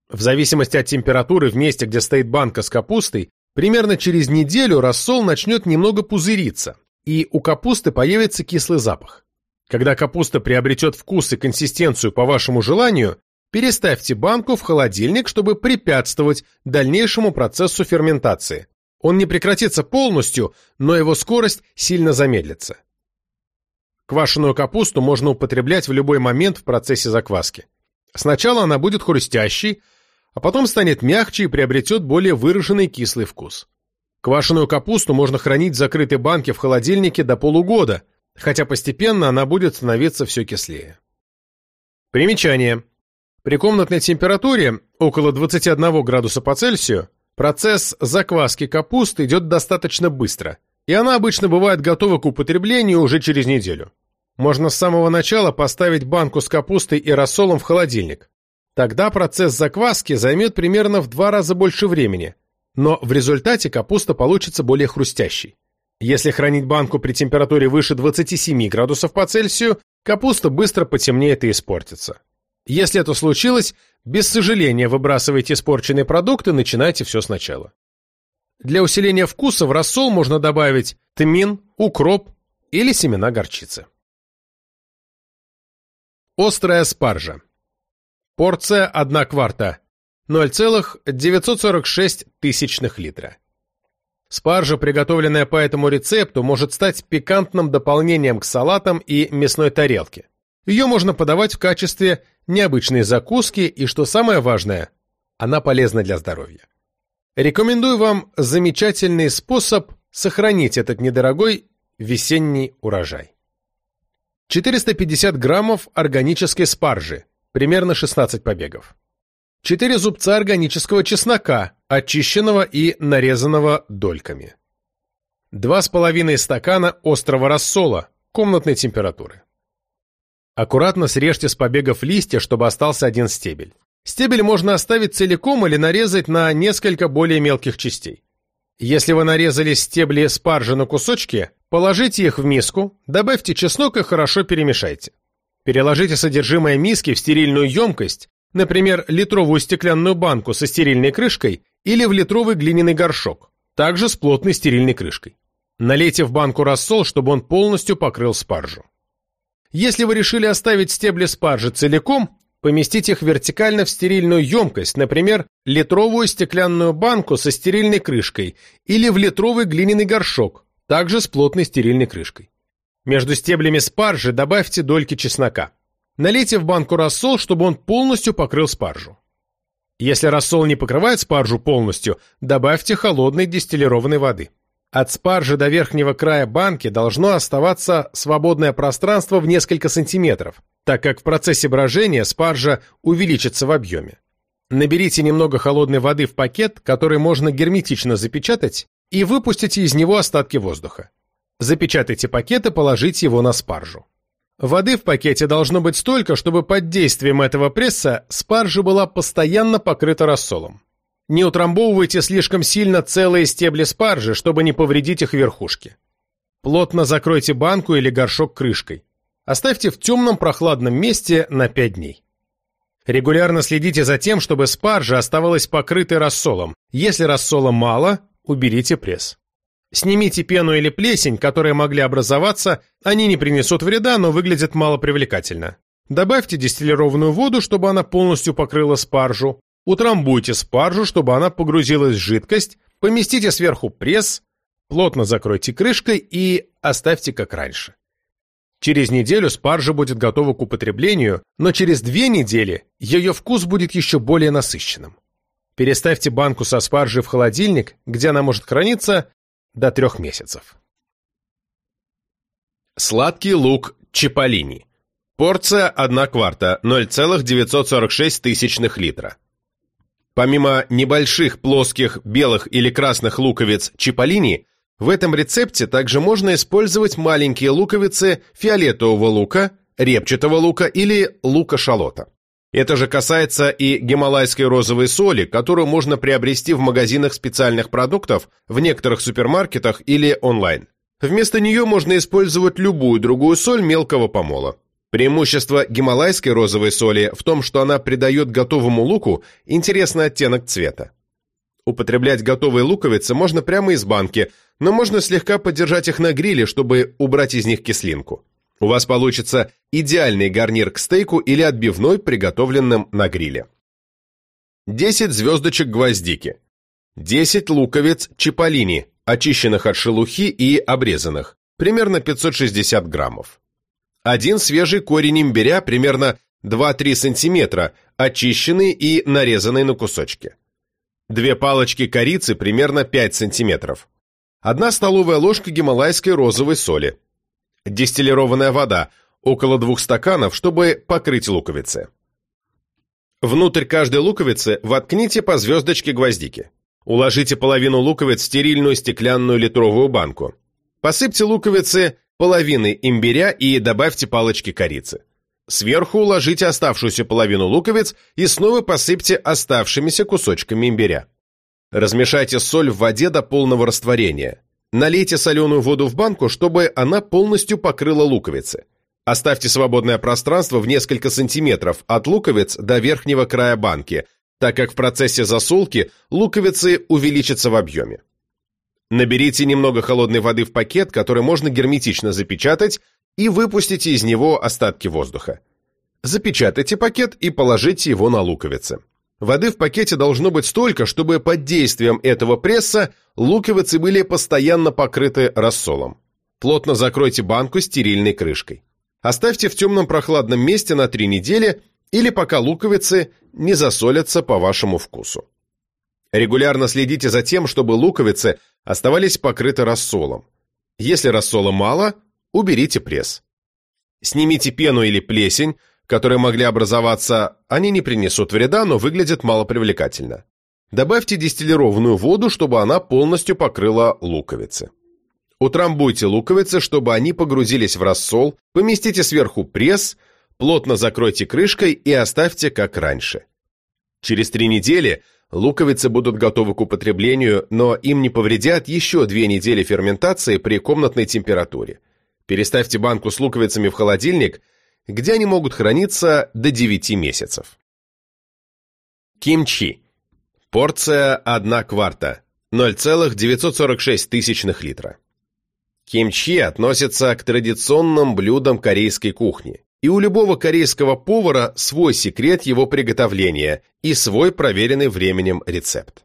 S1: В зависимости от температуры в месте, где стоит банка с капустой, примерно через неделю рассол начнет немного пузыриться, и у капусты появится кислый запах. Когда капуста приобретет вкус и консистенцию по вашему желанию, переставьте банку в холодильник, чтобы препятствовать дальнейшему процессу ферментации. Он не прекратится полностью, но его скорость сильно замедлится. Квашеную капусту можно употреблять в любой момент в процессе закваски. Сначала она будет хрустящей, а потом станет мягче и приобретет более выраженный кислый вкус. Квашеную капусту можно хранить в закрытой банке в холодильнике до полугода, хотя постепенно она будет становиться все кислее. Примечание. При комнатной температуре, около 21 градуса по Цельсию, процесс закваски капусты идет достаточно быстро, и она обычно бывает готова к употреблению уже через неделю. Можно с самого начала поставить банку с капустой и рассолом в холодильник. Тогда процесс закваски займет примерно в два раза больше времени, но в результате капуста получится более хрустящей. Если хранить банку при температуре выше 27 градусов по Цельсию, капуста быстро потемнеет и испортится. Если это случилось, без сожаления выбрасывайте испорченные продукты и начинайте все сначала. Для усиления вкуса в рассол можно добавить тмин, укроп или семена горчицы. Острая спаржа. Порция 1 кварта. 0,946 тысячных литра. Спаржа, приготовленная по этому рецепту, может стать пикантным дополнением к салатам и мясной тарелке. Ее можно подавать в качестве необычной закуски и, что самое важное, она полезна для здоровья. Рекомендую вам замечательный способ сохранить этот недорогой весенний урожай. 450 граммов органической спаржи, примерно 16 побегов. 4 зубца органического чеснока, очищенного и нарезанного дольками. 2,5 стакана острого рассола, комнатной температуры. Аккуратно срежьте с побегов листья, чтобы остался один стебель. Стебель можно оставить целиком или нарезать на несколько более мелких частей. Если вы нарезали стебли спаржи на кусочки, положите их в миску, добавьте чеснок и хорошо перемешайте. Переложите содержимое миски в стерильную емкость, например, литровую стеклянную банку со стерильной крышкой или в литровый глиняный горшок, также с плотной стерильной крышкой. Налейте в банку рассол, чтобы он полностью покрыл спаржу. Если вы решили оставить стебли спаржи целиком, поместить их вертикально в стерильную емкость, например, литровую стеклянную банку со стерильной крышкой или в литровый глиняный горшок, также с плотной стерильной крышкой. Между стеблями спаржи добавьте дольки чеснока. Налейте в банку рассол, чтобы он полностью покрыл спаржу. Если рассол не покрывает спаржу полностью, добавьте холодной дистиллированной воды. От спаржи до верхнего края банки должно оставаться свободное пространство в несколько сантиметров, так как в процессе брожения спаржа увеличится в объеме. Наберите немного холодной воды в пакет, который можно герметично запечатать, и выпустите из него остатки воздуха. Запечатайте пакет и положите его на спаржу. Воды в пакете должно быть столько, чтобы под действием этого пресса спаржа была постоянно покрыта рассолом. Не утрамбовывайте слишком сильно целые стебли спаржи, чтобы не повредить их верхушки. Плотно закройте банку или горшок крышкой. Оставьте в темном прохладном месте на 5 дней. Регулярно следите за тем, чтобы спаржа оставалась покрытой рассолом. Если рассола мало, уберите пресс. Снимите пену или плесень, которые могли образоваться, они не принесут вреда, но выглядят малопривлекательно. Добавьте дистиллированную воду, чтобы она полностью покрыла спаржу. Утрамбуйте спаржу, чтобы она погрузилась в жидкость, поместите сверху пресс, плотно закройте крышкой и оставьте как раньше. Через неделю спаржа будет готова к употреблению, но через две недели ее вкус будет еще более насыщенным. Переставьте банку со спаржей в холодильник, где она может храниться до трех месяцев. Сладкий лук Чиполлини. Порция 1 кварта, 0,946 тысячных литра. Помимо небольших плоских белых или красных луковиц Чиполлини, в этом рецепте также можно использовать маленькие луковицы фиолетового лука, репчатого лука или лука-шалота. Это же касается и гималайской розовой соли, которую можно приобрести в магазинах специальных продуктов, в некоторых супермаркетах или онлайн. Вместо нее можно использовать любую другую соль мелкого помола. Преимущество гималайской розовой соли в том, что она придает готовому луку интересный оттенок цвета. Употреблять готовые луковицы можно прямо из банки, но можно слегка подержать их на гриле, чтобы убрать из них кислинку. У вас получится идеальный гарнир к стейку или отбивной, приготовленным на гриле. 10 звездочек гвоздики. 10 луковиц чиполлини, очищенных от шелухи и обрезанных, примерно 560 граммов. Один свежий корень имбиря, примерно 2-3 сантиметра, очищенный и нарезанный на кусочки. Две палочки корицы, примерно 5 сантиметров. Одна столовая ложка гималайской розовой соли, Дистиллированная вода, около двух стаканов, чтобы покрыть луковицы. Внутрь каждой луковицы воткните по звездочке гвоздики. Уложите половину луковиц в стерильную стеклянную литровую банку. Посыпьте луковицы половиной имбиря и добавьте палочки корицы. Сверху уложите оставшуюся половину луковиц и снова посыпьте оставшимися кусочками имбиря. Размешайте соль в воде до полного растворения. Налейте соленую воду в банку, чтобы она полностью покрыла луковицы. Оставьте свободное пространство в несколько сантиметров от луковиц до верхнего края банки, так как в процессе засолки луковицы увеличатся в объеме. Наберите немного холодной воды в пакет, который можно герметично запечатать, и выпустите из него остатки воздуха. Запечатайте пакет и положите его на луковицы. Воды в пакете должно быть столько, чтобы под действием этого пресса луковицы были постоянно покрыты рассолом. Плотно закройте банку стерильной крышкой. Оставьте в темном прохладном месте на 3 недели или пока луковицы не засолятся по вашему вкусу. Регулярно следите за тем, чтобы луковицы оставались покрыты рассолом. Если рассола мало, уберите пресс. Снимите пену или плесень, которые могли образоваться, они не принесут вреда, но выглядят малопривлекательно. Добавьте дистиллированную воду, чтобы она полностью покрыла луковицы. Утрамбуйте луковицы, чтобы они погрузились в рассол, поместите сверху пресс, плотно закройте крышкой и оставьте как раньше. Через три недели луковицы будут готовы к употреблению, но им не повредят еще две недели ферментации при комнатной температуре. Переставьте банку с луковицами в холодильник – где они могут храниться до 9 месяцев. Кимчи. Порция 1 кварта, 0,946 тысячных литра. Кимчи относится к традиционным блюдам корейской кухни. И у любого корейского повара свой секрет его приготовления и свой проверенный временем рецепт.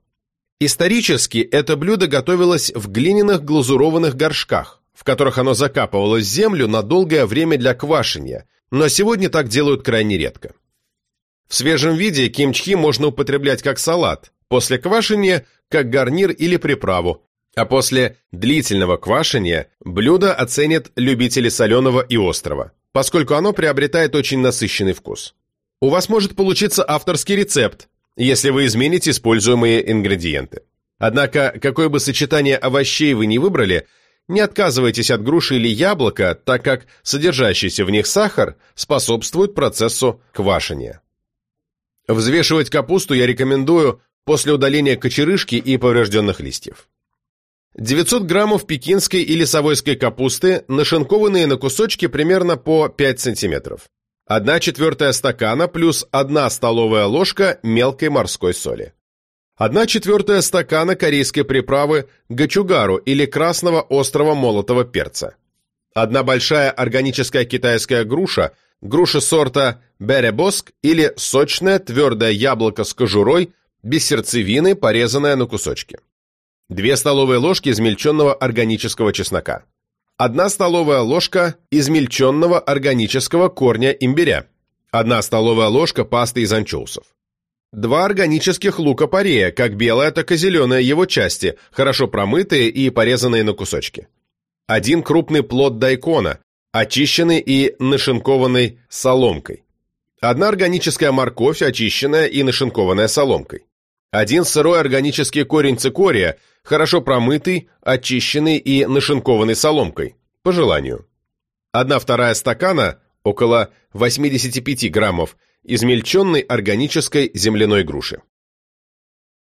S1: Исторически это блюдо готовилось в глиняных глазурованных горшках, в которых оно закапывалось в землю на долгое время для квашения, но сегодня так делают крайне редко. В свежем виде кимчхи можно употреблять как салат, после квашения – как гарнир или приправу, а после длительного квашения блюдо оценят любители соленого и острого, поскольку оно приобретает очень насыщенный вкус. У вас может получиться авторский рецепт, если вы измените используемые ингредиенты. Однако, какое бы сочетание овощей вы ни выбрали, не отказывайтесь от груши или яблока, так как содержащийся в них сахар способствует процессу квашения. Взвешивать капусту я рекомендую после удаления кочерышки и поврежденных листьев. 900 граммов пекинской или совойской капусты, нашинкованные на кусочки примерно по 5 сантиметров. 1 четвертая стакана плюс 1 столовая ложка мелкой морской соли. 1 четвертая стакана корейской приправы гачугару или красного острого молотого перца. Одна большая органическая китайская груша, груша сорта беребоск или сочное твердое яблоко с кожурой, без сердцевины, порезанное на кусочки. 2 столовые ложки измельченного органического чеснока. 1 столовая ложка измельченного органического корня имбиря. 1 столовая ложка пасты из анчоусов. Два органических лука-порея, как белая, так и зеленая его части, хорошо промытые и порезанные на кусочки. Один крупный плод дайкона, очищенный и нашинкованный соломкой. Одна органическая морковь, очищенная и нашинкованная соломкой. Один сырой органический корень цикория, хорошо промытый, очищенный и нашинкованный соломкой, по желанию. Одна вторая стакана, около 85 граммов, измельченной органической земляной груши.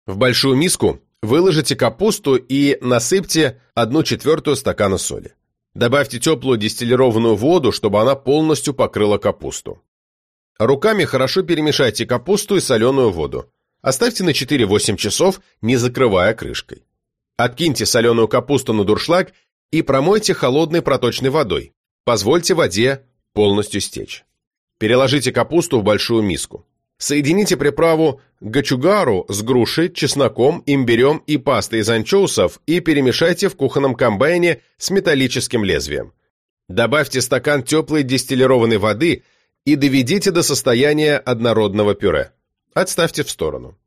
S1: В большую миску выложите капусту и насыпьте 1 четвертую стакана соли. Добавьте теплую дистиллированную воду, чтобы она полностью покрыла капусту. Руками хорошо перемешайте капусту и соленую воду. Оставьте на 4-8 часов, не закрывая крышкой. Откиньте соленую капусту на дуршлаг и промойте холодной проточной водой. Позвольте воде полностью стечь. Переложите капусту в большую миску. Соедините приправу гачугару с грушей, чесноком, имбирем и пастой из анчоусов и перемешайте в кухонном комбайне с металлическим лезвием. Добавьте стакан теплой дистиллированной воды и доведите до состояния однородного пюре. Отставьте в сторону.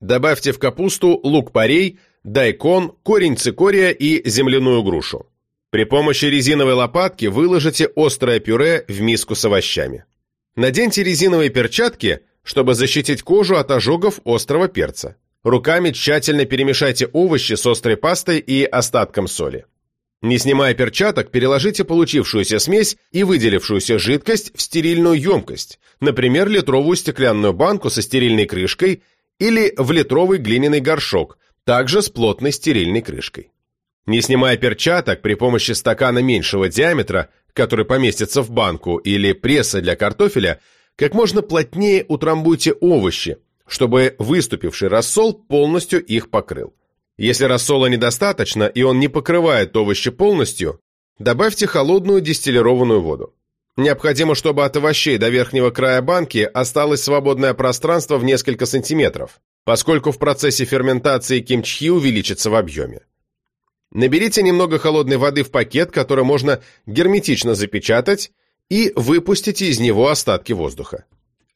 S1: Добавьте в капусту лук-порей, дайкон, корень цикория и земляную грушу. При помощи резиновой лопатки выложите острое пюре в миску с овощами. Наденьте резиновые перчатки, чтобы защитить кожу от ожогов острого перца. Руками тщательно перемешайте овощи с острой пастой и остатком соли. Не снимая перчаток, переложите получившуюся смесь и выделившуюся жидкость в стерильную емкость, например, литровую стеклянную банку со стерильной крышкой или в литровый глиняный горшок, также с плотной стерильной крышкой. Не снимая перчаток, при помощи стакана меньшего диаметра, который поместится в банку, или пресса для картофеля, как можно плотнее утрамбуйте овощи, чтобы выступивший рассол полностью их покрыл. Если рассола недостаточно и он не покрывает овощи полностью, добавьте холодную дистиллированную воду. Необходимо, чтобы от овощей до верхнего края банки осталось свободное пространство в несколько сантиметров, поскольку в процессе ферментации кимчхи увеличится в объеме. Наберите немного холодной воды в пакет, который можно герметично запечатать, и выпустите из него остатки воздуха.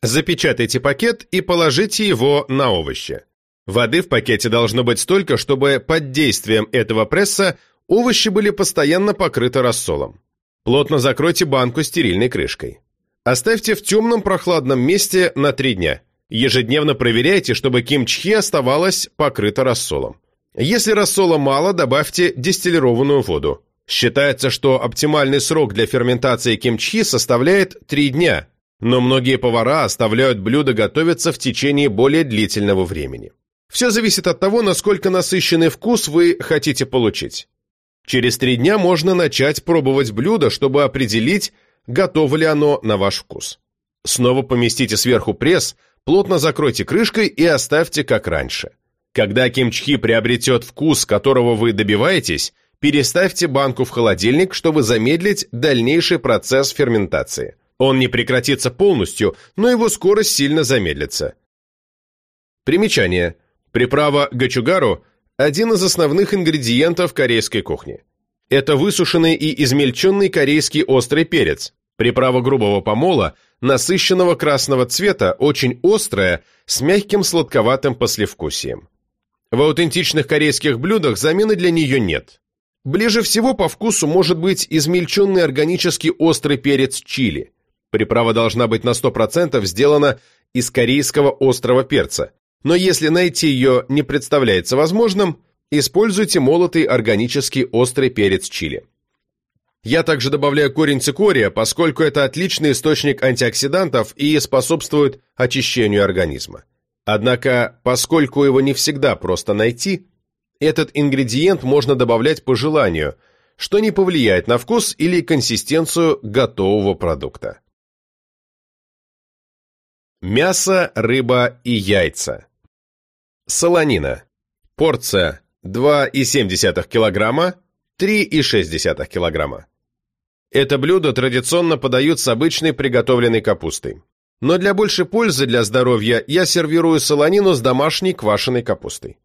S1: Запечатайте пакет и положите его на овощи. Воды в пакете должно быть столько, чтобы под действием этого пресса овощи были постоянно покрыты рассолом. Плотно закройте банку стерильной крышкой. Оставьте в темном прохладном месте на 3 дня. Ежедневно проверяйте, чтобы кимчхи оставалось покрыто рассолом. Если рассола мало, добавьте дистиллированную воду. Считается, что оптимальный срок для ферментации кимчхи составляет 3 дня, но многие повара оставляют блюдо готовиться в течение более длительного времени. Все зависит от того, насколько насыщенный вкус вы хотите получить. Через три дня можно начать пробовать блюдо, чтобы определить, готово ли оно на ваш вкус. Снова поместите сверху пресс, плотно закройте крышкой и оставьте как раньше. Когда кимчхи приобретет вкус, которого вы добиваетесь, переставьте банку в холодильник, чтобы замедлить дальнейший процесс ферментации. Он не прекратится полностью, но его скорость сильно замедлится. Примечание. Приправа гачугару – один из основных ингредиентов корейской кухни. Это высушенный и измельченный корейский острый перец, приправа грубого помола, насыщенного красного цвета, очень острая, с мягким сладковатым послевкусием. В аутентичных корейских блюдах замены для нее нет. Ближе всего по вкусу может быть измельченный органический острый перец чили. Приправа должна быть на 100% сделана из корейского острого перца, но если найти ее не представляется возможным, используйте молотый органический острый перец чили. Я также добавляю корень цикория, поскольку это отличный источник антиоксидантов и способствует очищению организма. Однако, поскольку его не всегда просто найти, этот ингредиент можно добавлять по желанию, что не повлияет на вкус или консистенцию готового продукта. Мясо, рыба и яйца. Солонина. Порция 2,7 кг, 3,6 кг. Это блюдо традиционно подают с обычной приготовленной капустой. Но для большей пользы для здоровья я сервирую солонину с домашней квашеной капустой.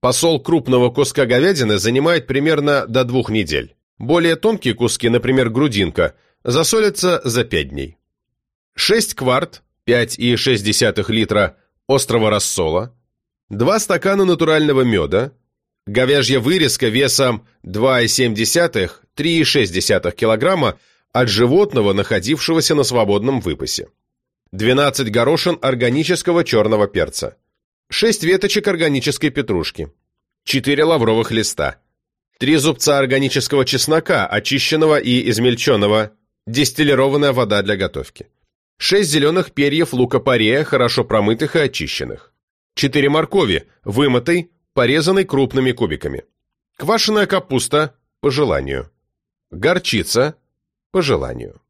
S1: Посол крупного куска говядины занимает примерно до двух недель. Более тонкие куски, например, грудинка, засолятся за 5 дней. 6 кварт, 5,6 литра острого рассола, 2 стакана натурального меда, говяжья вырезка весом 2,7-3,6 кг от животного, находившегося на свободном выпасе. 12 горошин органического черного перца, 6 веточек органической петрушки, 4 лавровых листа, 3 зубца органического чеснока, очищенного и измельченного, дистиллированная вода для готовки, 6 зеленых перьев лука-порея, хорошо промытых и очищенных, 4 моркови, вымытой, порезанной крупными кубиками. Квашеная капуста по желанию. Горчица по желанию.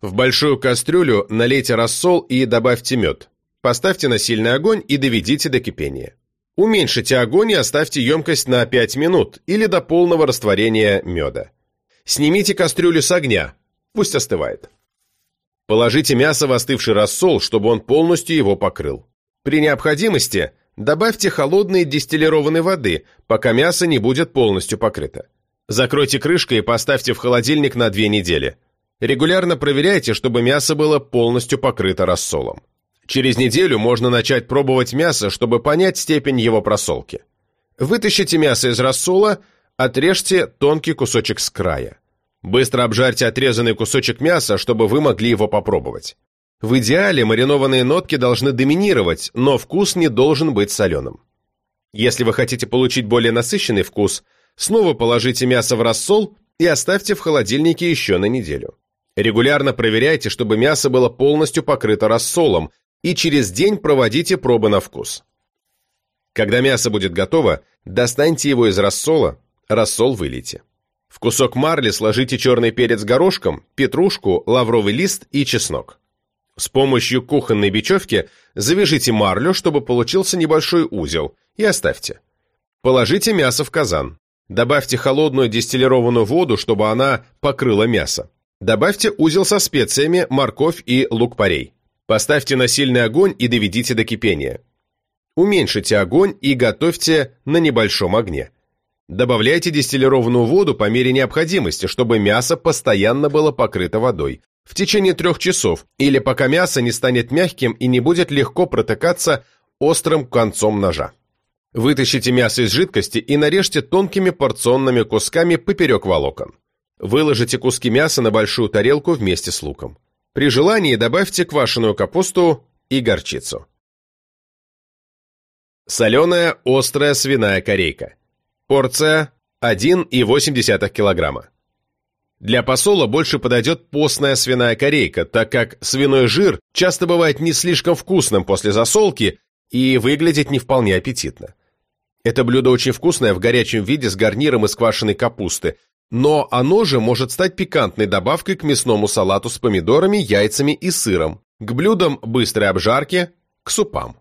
S1: В большую кастрюлю налейте рассол и добавьте мед. Поставьте на сильный огонь и доведите до кипения. Уменьшите огонь и оставьте емкость на 5 минут или до полного растворения меда. Снимите кастрюлю с огня, пусть остывает. Положите мясо в остывший рассол, чтобы он полностью его покрыл. При необходимости Добавьте холодной дистиллированной воды, пока мясо не будет полностью покрыто. Закройте крышкой и поставьте в холодильник на две недели. Регулярно проверяйте, чтобы мясо было полностью покрыто рассолом. Через неделю можно начать пробовать мясо, чтобы понять степень его просолки. Вытащите мясо из рассола, отрежьте тонкий кусочек с края. Быстро обжарьте отрезанный кусочек мяса, чтобы вы могли его попробовать. В идеале маринованные нотки должны доминировать, но вкус не должен быть соленым. Если вы хотите получить более насыщенный вкус, снова положите мясо в рассол и оставьте в холодильнике еще на неделю. Регулярно проверяйте, чтобы мясо было полностью покрыто рассолом, и через день проводите пробы на вкус. Когда мясо будет готово, достаньте его из рассола, рассол вылейте. В кусок марли сложите черный перец горошком, петрушку, лавровый лист и чеснок. С помощью кухонной бечевки завяжите марлю, чтобы получился небольшой узел, и оставьте. Положите мясо в казан. Добавьте холодную дистиллированную воду, чтобы она покрыла мясо. Добавьте узел со специями, морковь и лук-порей. Поставьте на сильный огонь и доведите до кипения. Уменьшите огонь и готовьте на небольшом огне. Добавляйте дистиллированную воду по мере необходимости, чтобы мясо постоянно было покрыто водой, в течение трех часов, или пока мясо не станет мягким и не будет легко протыкаться острым концом ножа. Вытащите мясо из жидкости и нарежьте тонкими порционными кусками поперек волокон. Выложите куски мяса на большую тарелку вместе с луком. При желании добавьте квашеную капусту и горчицу. Соленая острая свиная корейка. Порция 1,8 кг. Для посола больше подойдет постная свиная корейка, так как свиной жир часто бывает не слишком вкусным после засолки и выглядит не вполне аппетитно. Это блюдо очень вкусное в горячем виде с гарниром из квашеной капусты, но оно же может стать пикантной добавкой к мясному салату с помидорами, яйцами и сыром, к блюдам быстрой обжарки, к супам.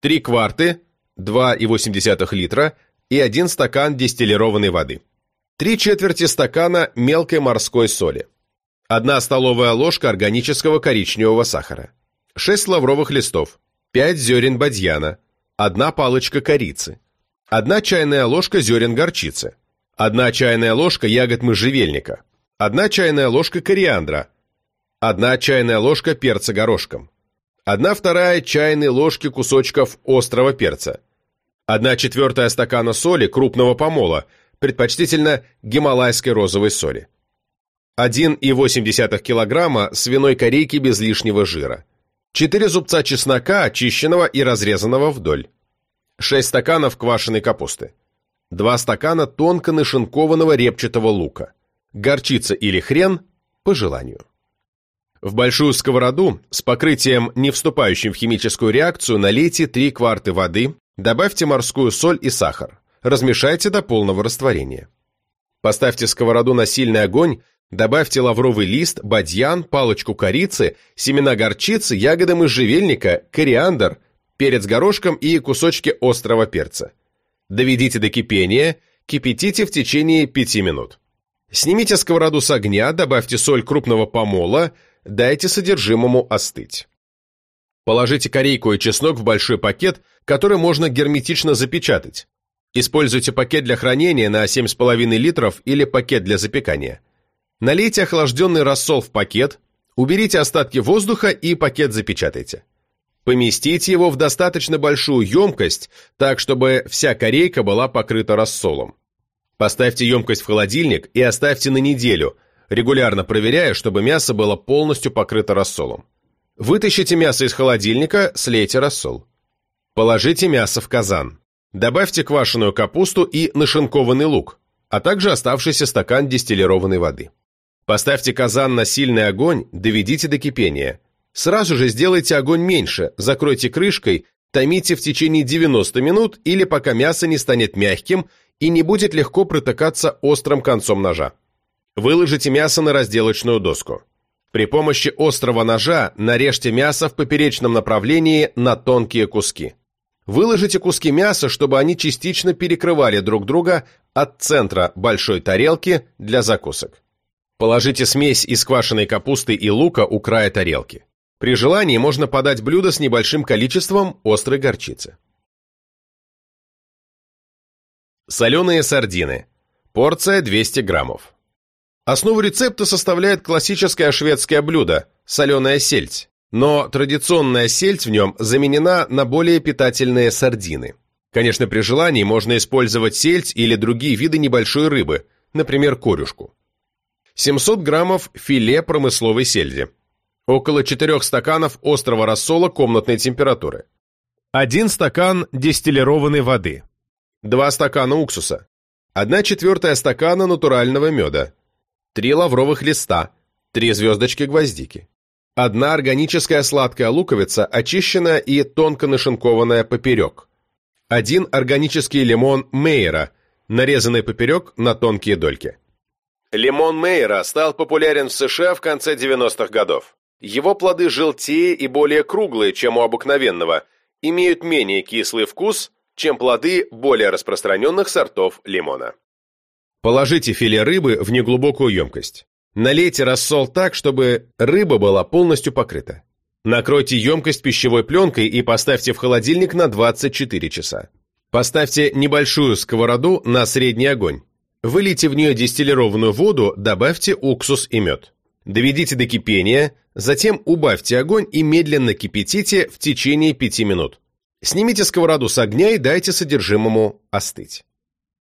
S1: Три кварты, 2,8 литра и один стакан дистиллированной воды. Три четверти стакана мелкой морской соли. Одна столовая ложка органического коричневого сахара. Шесть лавровых листов. Пять зерен бадьяна. Одна палочка корицы. Одна чайная ложка зерен горчицы. Одна чайная ложка ягод можжевельника. Одна чайная ложка кориандра. Одна чайная ложка перца горошком. Одна вторая чайной ложки кусочков острого перца. Одна четвертая стакана соли крупного помола – предпочтительно гималайской розовой соли. 1,8 кг свиной корейки без лишнего жира. 4 зубца чеснока, очищенного и разрезанного вдоль. 6 стаканов квашеной капусты, 2 стакана тонко нашинкованного репчатого лука, горчица или хрен по желанию. В большую сковороду с покрытием, не вступающим в химическую реакцию, налейте 3 кварты воды, добавьте морскую соль и сахар. Размешайте до полного растворения. Поставьте сковороду на сильный огонь, добавьте лавровый лист, бадьян, палочку корицы, семена горчицы, ягоды можжевельника, кориандр, перец горошком и кусочки острого перца. Доведите до кипения, кипятите в течение 5 минут. Снимите сковороду с огня, добавьте соль крупного помола, дайте содержимому остыть. Положите корейку и чеснок в большой пакет, который можно герметично запечатать. Используйте пакет для хранения на 7,5 литров или пакет для запекания. Налейте охлажденный рассол в пакет, уберите остатки воздуха и пакет запечатайте. Поместите его в достаточно большую емкость, так чтобы вся корейка была покрыта рассолом. Поставьте емкость в холодильник и оставьте на неделю, регулярно проверяя, чтобы мясо было полностью покрыто рассолом. Вытащите мясо из холодильника, слейте рассол. Положите мясо в казан. Добавьте квашеную капусту и нашинкованный лук, а также оставшийся стакан дистиллированной воды. Поставьте казан на сильный огонь, доведите до кипения. Сразу же сделайте огонь меньше, закройте крышкой, томите в течение 90 минут или пока мясо не станет мягким и не будет легко протыкаться острым концом ножа. Выложите мясо на разделочную доску. При помощи острого ножа нарежьте мясо в поперечном направлении на тонкие куски. Выложите куски мяса, чтобы они частично перекрывали друг друга от центра большой тарелки для закусок. Положите смесь из квашеной капусты и лука у края тарелки. При желании можно подать блюдо с небольшим количеством острой горчицы. Соленые сардины. Порция 200 граммов. Основу рецепта составляет классическое шведское блюдо – соленая сельдь, но традиционная сельдь в нем заменена на более питательные сардины. Конечно, при желании можно использовать сельдь или другие виды небольшой рыбы, например, корюшку. 700 граммов филе промысловой сельди. Около 4 стаканов острого рассола комнатной температуры. 1 стакан дистиллированной воды. 2 стакана уксуса, 1 четвертая стакана натурального меда, 3 лавровых листа, 3 звездочки гвоздики, 1 органическая сладкая луковица, очищенная и тонко нашинкованная поперек, 1 органический лимон Мейера, нарезанный поперек на тонкие дольки. Лимон Мейера стал популярен в США в конце 90-х годов. Его плоды желтее и более круглые, чем у обыкновенного, имеют менее кислый вкус чем плоды более распространенных сортов лимона. Положите филе рыбы в неглубокую емкость. Налейте рассол так, чтобы рыба была полностью покрыта. Накройте емкость пищевой пленкой и поставьте в холодильник на 24 часа. Поставьте небольшую сковороду на средний огонь. Вылейте в нее дистиллированную воду, добавьте уксус и мед. Доведите до кипения, затем убавьте огонь и медленно кипятите в течение 5 минут. Снимите сковороду с огня и дайте содержимому остыть.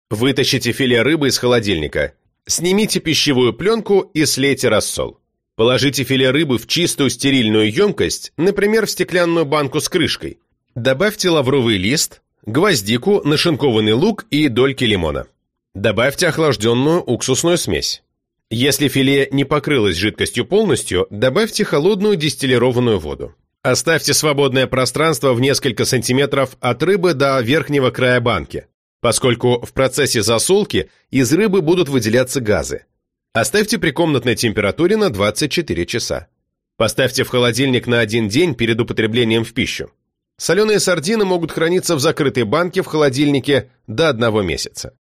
S1: Вытащите филе рыбы из холодильника. Снимите пищевую пленку и слейте рассол. Положите филе рыбы в чистую стерильную емкость, например, в стеклянную банку с крышкой. Добавьте лавровый лист, гвоздику, нашинкованный лук и дольки лимона. Добавьте охлажденную уксусную смесь. Если филе не покрылось жидкостью полностью, добавьте холодную дистиллированную воду. Оставьте свободное пространство в несколько сантиметров от рыбы до верхнего края банки, поскольку в процессе засолки из рыбы будут выделяться газы. Оставьте при комнатной температуре на 24 часа. Поставьте в холодильник на один день перед употреблением в пищу. Соленые сардины могут храниться в закрытой банке в холодильнике до одного месяца.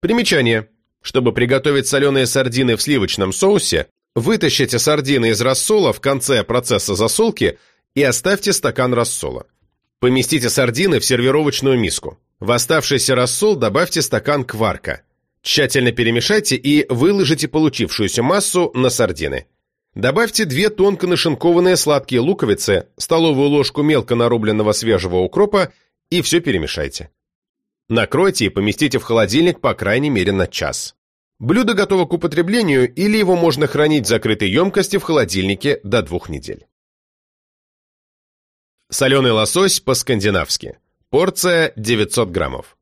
S1: Примечание. Чтобы приготовить соленые сардины в сливочном соусе, Вытащите сардины из рассола в конце процесса засолки и оставьте стакан рассола. Поместите сардины в сервировочную миску. В оставшийся рассол добавьте стакан кварка. Тщательно перемешайте и выложите получившуюся массу на сардины. Добавьте две тонко нашинкованные сладкие луковицы, столовую ложку мелко нарубленного свежего укропа и все перемешайте. Накройте и поместите в холодильник по крайней мере на час. Блюдо готово к употреблению или его можно хранить в закрытой емкости в холодильнике до двух недель. Соленый лосось по-скандинавски. Порция 900 граммов.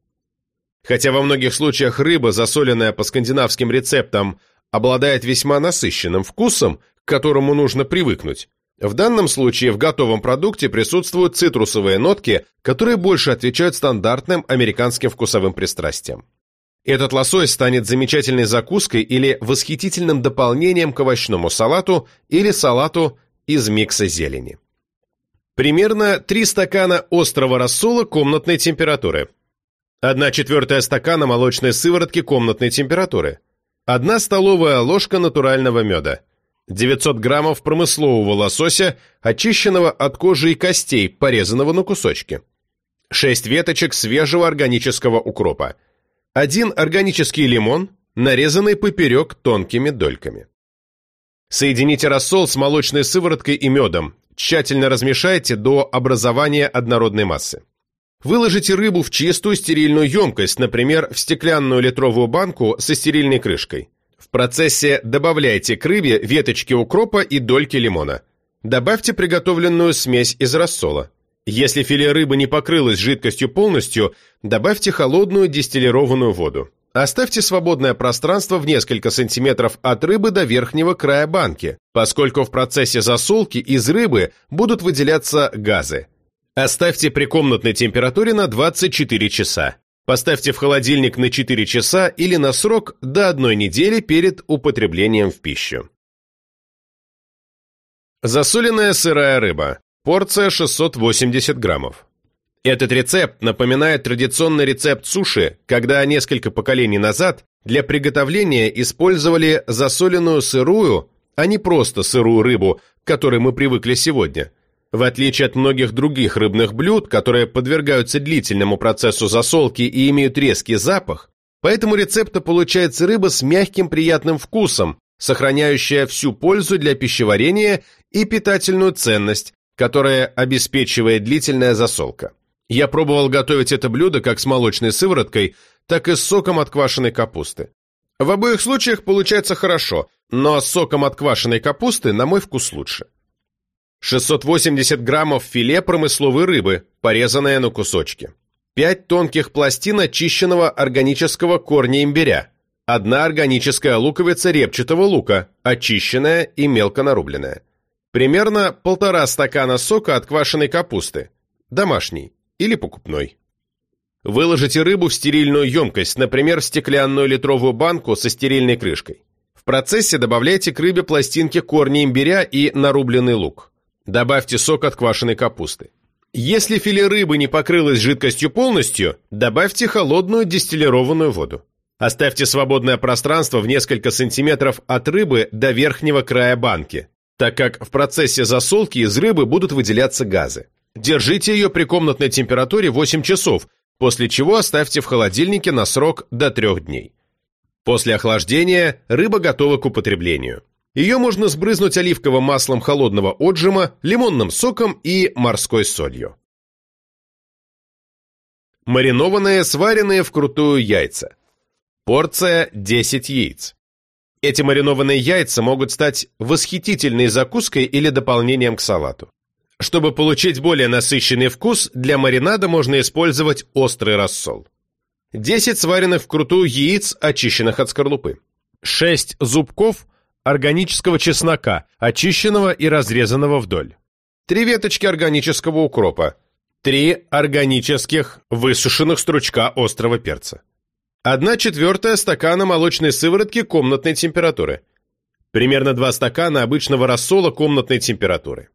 S1: Хотя во многих случаях рыба, засоленная по скандинавским рецептам, обладает весьма насыщенным вкусом, к которому нужно привыкнуть, в данном случае в готовом продукте присутствуют цитрусовые нотки, которые больше отвечают стандартным американским вкусовым пристрастиям. Этот лосось станет замечательной закуской или восхитительным дополнением к овощному салату или салату из микса зелени. Примерно 3 стакана острого рассола комнатной температуры. 1 четвертая стакана молочной сыворотки комнатной температуры. 1 столовая ложка натурального меда. 900 граммов промыслового лосося, очищенного от кожи и костей, порезанного на кусочки. 6 веточек свежего органического укропа. 1 органический лимон, нарезанный поперек тонкими дольками. Соедините рассол с молочной сывороткой и медом, тщательно размешайте до образования однородной массы. Выложите рыбу в чистую стерильную емкость, например, в стеклянную литровую банку со стерильной крышкой. В процессе добавляйте к рыбе веточки укропа и дольки лимона. Добавьте приготовленную смесь из рассола. Если филе рыбы не покрылось жидкостью полностью, добавьте холодную дистиллированную воду. Оставьте свободное пространство в несколько сантиметров от рыбы до верхнего края банки, поскольку в процессе засолки из рыбы будут выделяться газы. Оставьте при комнатной температуре на 24 часа. Поставьте в холодильник на 4 часа или на срок до одной недели перед употреблением в пищу. Засоленная сырая рыба. Порция 680 граммов. Этот рецепт напоминает традиционный рецепт суши, когда несколько поколений назад для приготовления использовали засоленную сырую, а не просто сырую рыбу, к которой мы привыкли сегодня – в отличие от многих других рыбных блюд, которые подвергаются длительному процессу засолки и имеют резкий запах, по этому рецепту получается рыба с мягким приятным вкусом, сохраняющая всю пользу для пищеварения и питательную ценность, которая обеспечивает длительная засолка. Я пробовал готовить это блюдо как с молочной сывороткой, так и с соком от квашеной капусты. В обоих случаях получается хорошо, но с соком от квашеной капусты на мой вкус лучше. 680 граммов филе промысловой рыбы, порезанное на кусочки. 5 тонких пластин очищенного органического корня имбиря. Одна органическая луковица репчатого лука, очищенная и мелко нарубленная. Примерно полтора стакана сока от квашеной капусты. Домашний или покупной. Выложите рыбу в стерильную емкость, например, в стеклянную литровую банку со стерильной крышкой. В процессе добавляйте к рыбе пластинки корня имбиря и нарубленный лук. Добавьте сок от квашеной капусты. Если филе рыбы не покрылось жидкостью полностью, добавьте холодную дистиллированную воду. Оставьте свободное пространство в несколько сантиметров от рыбы до верхнего края банки, так как в процессе засолки из рыбы будут выделяться газы. Держите ее при комнатной температуре 8 часов, после чего оставьте в холодильнике на срок до 3 дней. После охлаждения рыба готова к употреблению. Ее можно сбрызнуть оливковым маслом холодного отжима, лимонным соком и морской солью. Маринованные, сваренные вкрутую яйца. Порция 10 яиц. Эти маринованные яйца могут стать восхитительной закуской или дополнением к салату. Чтобы получить более насыщенный вкус, для маринада можно использовать острый рассол. 10 сваренных вкрутую яиц, очищенных от скорлупы. 6 зубков – органического чеснока, очищенного и разрезанного вдоль. Три веточки органического укропа. Три органических высушенных стручка острого перца. Одна четвертая стакана молочной сыворотки комнатной температуры. Примерно два стакана обычного рассола комнатной температуры.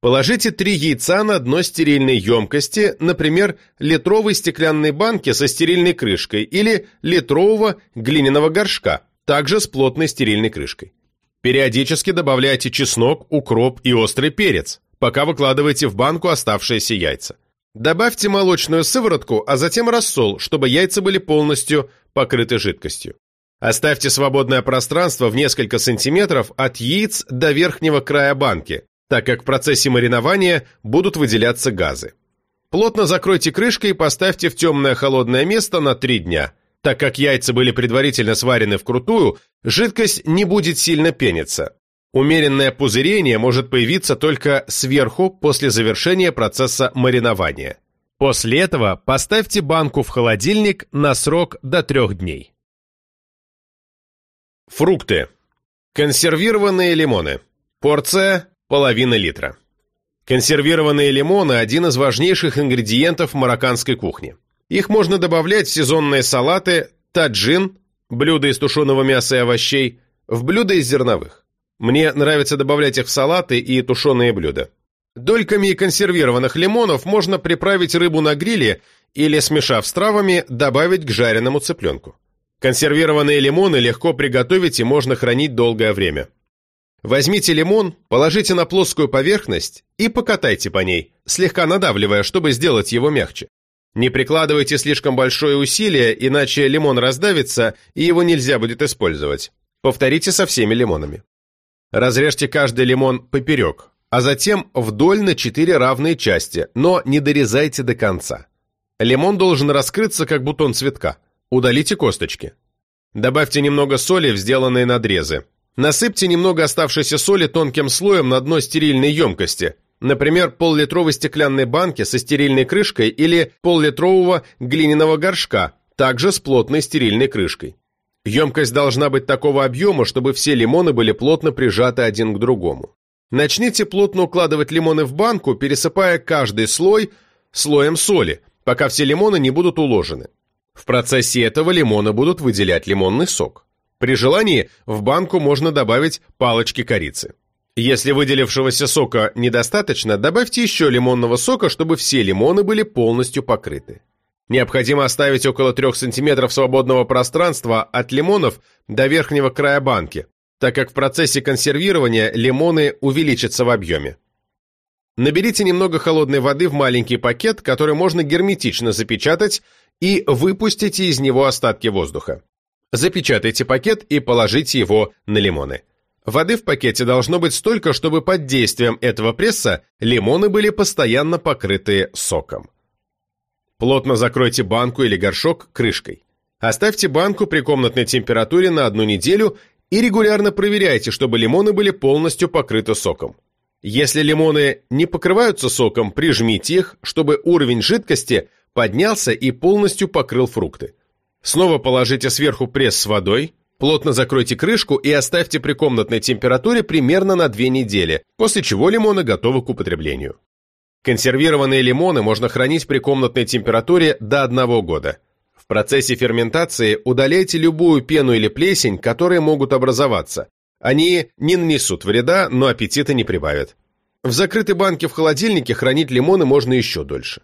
S1: Положите три яйца на дно стерильной емкости, например, литровой стеклянной банки со стерильной крышкой или литрового глиняного горшка, также с плотной стерильной крышкой. Периодически добавляйте чеснок, укроп и острый перец, пока выкладываете в банку оставшиеся яйца. Добавьте молочную сыворотку, а затем рассол, чтобы яйца были полностью покрыты жидкостью. Оставьте свободное пространство в несколько сантиметров от яиц до верхнего края банки, так как в процессе маринования будут выделяться газы. Плотно закройте крышкой и поставьте в темное холодное место на 3 дня. Так как яйца были предварительно сварены вкрутую, жидкость не будет сильно пениться. Умеренное пузырение может появиться только сверху после завершения процесса маринования. После этого поставьте банку в холодильник на срок до трех дней. Фрукты. Консервированные лимоны. Порция – половина литра. Консервированные лимоны – один из важнейших ингредиентов марокканской кухни. Их можно добавлять в сезонные салаты, таджин, блюда из тушеного мяса и овощей, в блюда из зерновых. Мне нравится добавлять их в салаты и тушеные блюда. Дольками консервированных лимонов можно приправить рыбу на гриле или, смешав с травами, добавить к жареному цыпленку. Консервированные лимоны легко приготовить и можно хранить долгое время. Возьмите лимон, положите на плоскую поверхность и покатайте по ней, слегка надавливая, чтобы сделать его мягче. Не прикладывайте слишком большое усилие, иначе лимон раздавится и его нельзя будет использовать. Повторите со всеми лимонами. Разрежьте каждый лимон поперек, а затем вдоль на 4 равные части, но не дорезайте до конца. Лимон должен раскрыться, как бутон цветка. Удалите косточки. Добавьте немного соли в сделанные надрезы. Насыпьте немного оставшейся соли тонким слоем на дно стерильной емкости, например, пол-литровой стеклянной банки со стерильной крышкой или пол-литрового глиняного горшка, также с плотной стерильной крышкой. Емкость должна быть такого объема, чтобы все лимоны были плотно прижаты один к другому. Начните плотно укладывать лимоны в банку, пересыпая каждый слой слоем соли, пока все лимоны не будут уложены. В процессе этого лимоны будут выделять лимонный сок. При желании в банку можно добавить палочки корицы. Если выделившегося сока недостаточно, добавьте еще лимонного сока, чтобы все лимоны были полностью покрыты. Необходимо оставить около 3 см свободного пространства от лимонов до верхнего края банки, так как в процессе консервирования лимоны увеличатся в объеме. Наберите немного холодной воды в маленький пакет, который можно герметично запечатать, и выпустите из него остатки воздуха. Запечатайте пакет и положите его на лимоны. Воды в пакете должно быть столько, чтобы под действием этого пресса лимоны были постоянно покрыты соком. Плотно закройте банку или горшок крышкой. Оставьте банку при комнатной температуре на одну неделю и регулярно проверяйте, чтобы лимоны были полностью покрыты соком. Если лимоны не покрываются соком, прижмите их, чтобы уровень жидкости поднялся и полностью покрыл фрукты. Снова положите сверху пресс с водой, плотно закройте крышку и оставьте при комнатной температуре примерно на 2 недели, после чего лимоны готовы к употреблению. Консервированные лимоны можно хранить при комнатной температуре до 1 года. В процессе ферментации удаляйте любую пену или плесень, которые могут образоваться. Они не нанесут вреда, но аппетита не прибавят. В закрытой банке в холодильнике хранить лимоны можно еще дольше.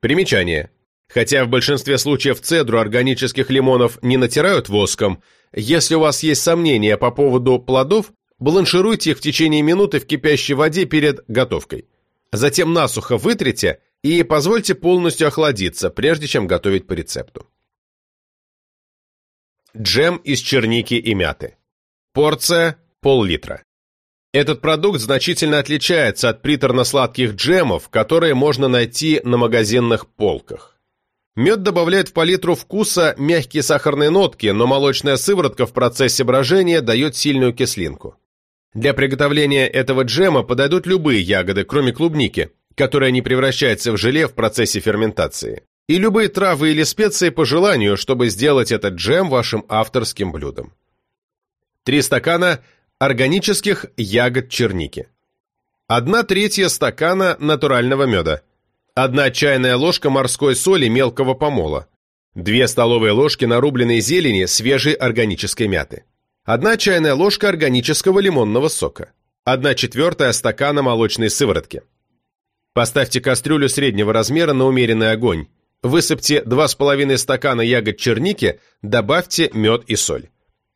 S1: Примечание. Хотя в большинстве случаев цедру органических лимонов не натирают воском, если у вас есть сомнения по поводу плодов, бланшируйте их в течение минуты в кипящей воде перед готовкой. Затем насухо вытрите и позвольте полностью охладиться, прежде чем готовить по рецепту. Джем из черники и мяты. Порция – пол-литра. Этот продукт значительно отличается от приторно-сладких джемов, которые можно найти на магазинных полках. Мед добавляет в палитру вкуса мягкие сахарные нотки, но молочная сыворотка в процессе брожения дает сильную кислинку. Для приготовления этого джема подойдут любые ягоды, кроме клубники, которая не превращается в желе в процессе ферментации, и любые травы или специи по желанию, чтобы сделать этот джем вашим авторским блюдом. Три стакана органических ягод черники. Одна третья стакана натурального меда – 1 чайная ложка морской соли мелкого помола, 2 столовые ложки нарубленной зелени свежей органической мяты, 1 чайная ложка органического лимонного сока, 1 четвертая стакана молочной сыворотки. Поставьте кастрюлю среднего размера на умеренный огонь, высыпьте 2,5 стакана ягод черники, добавьте мед и соль.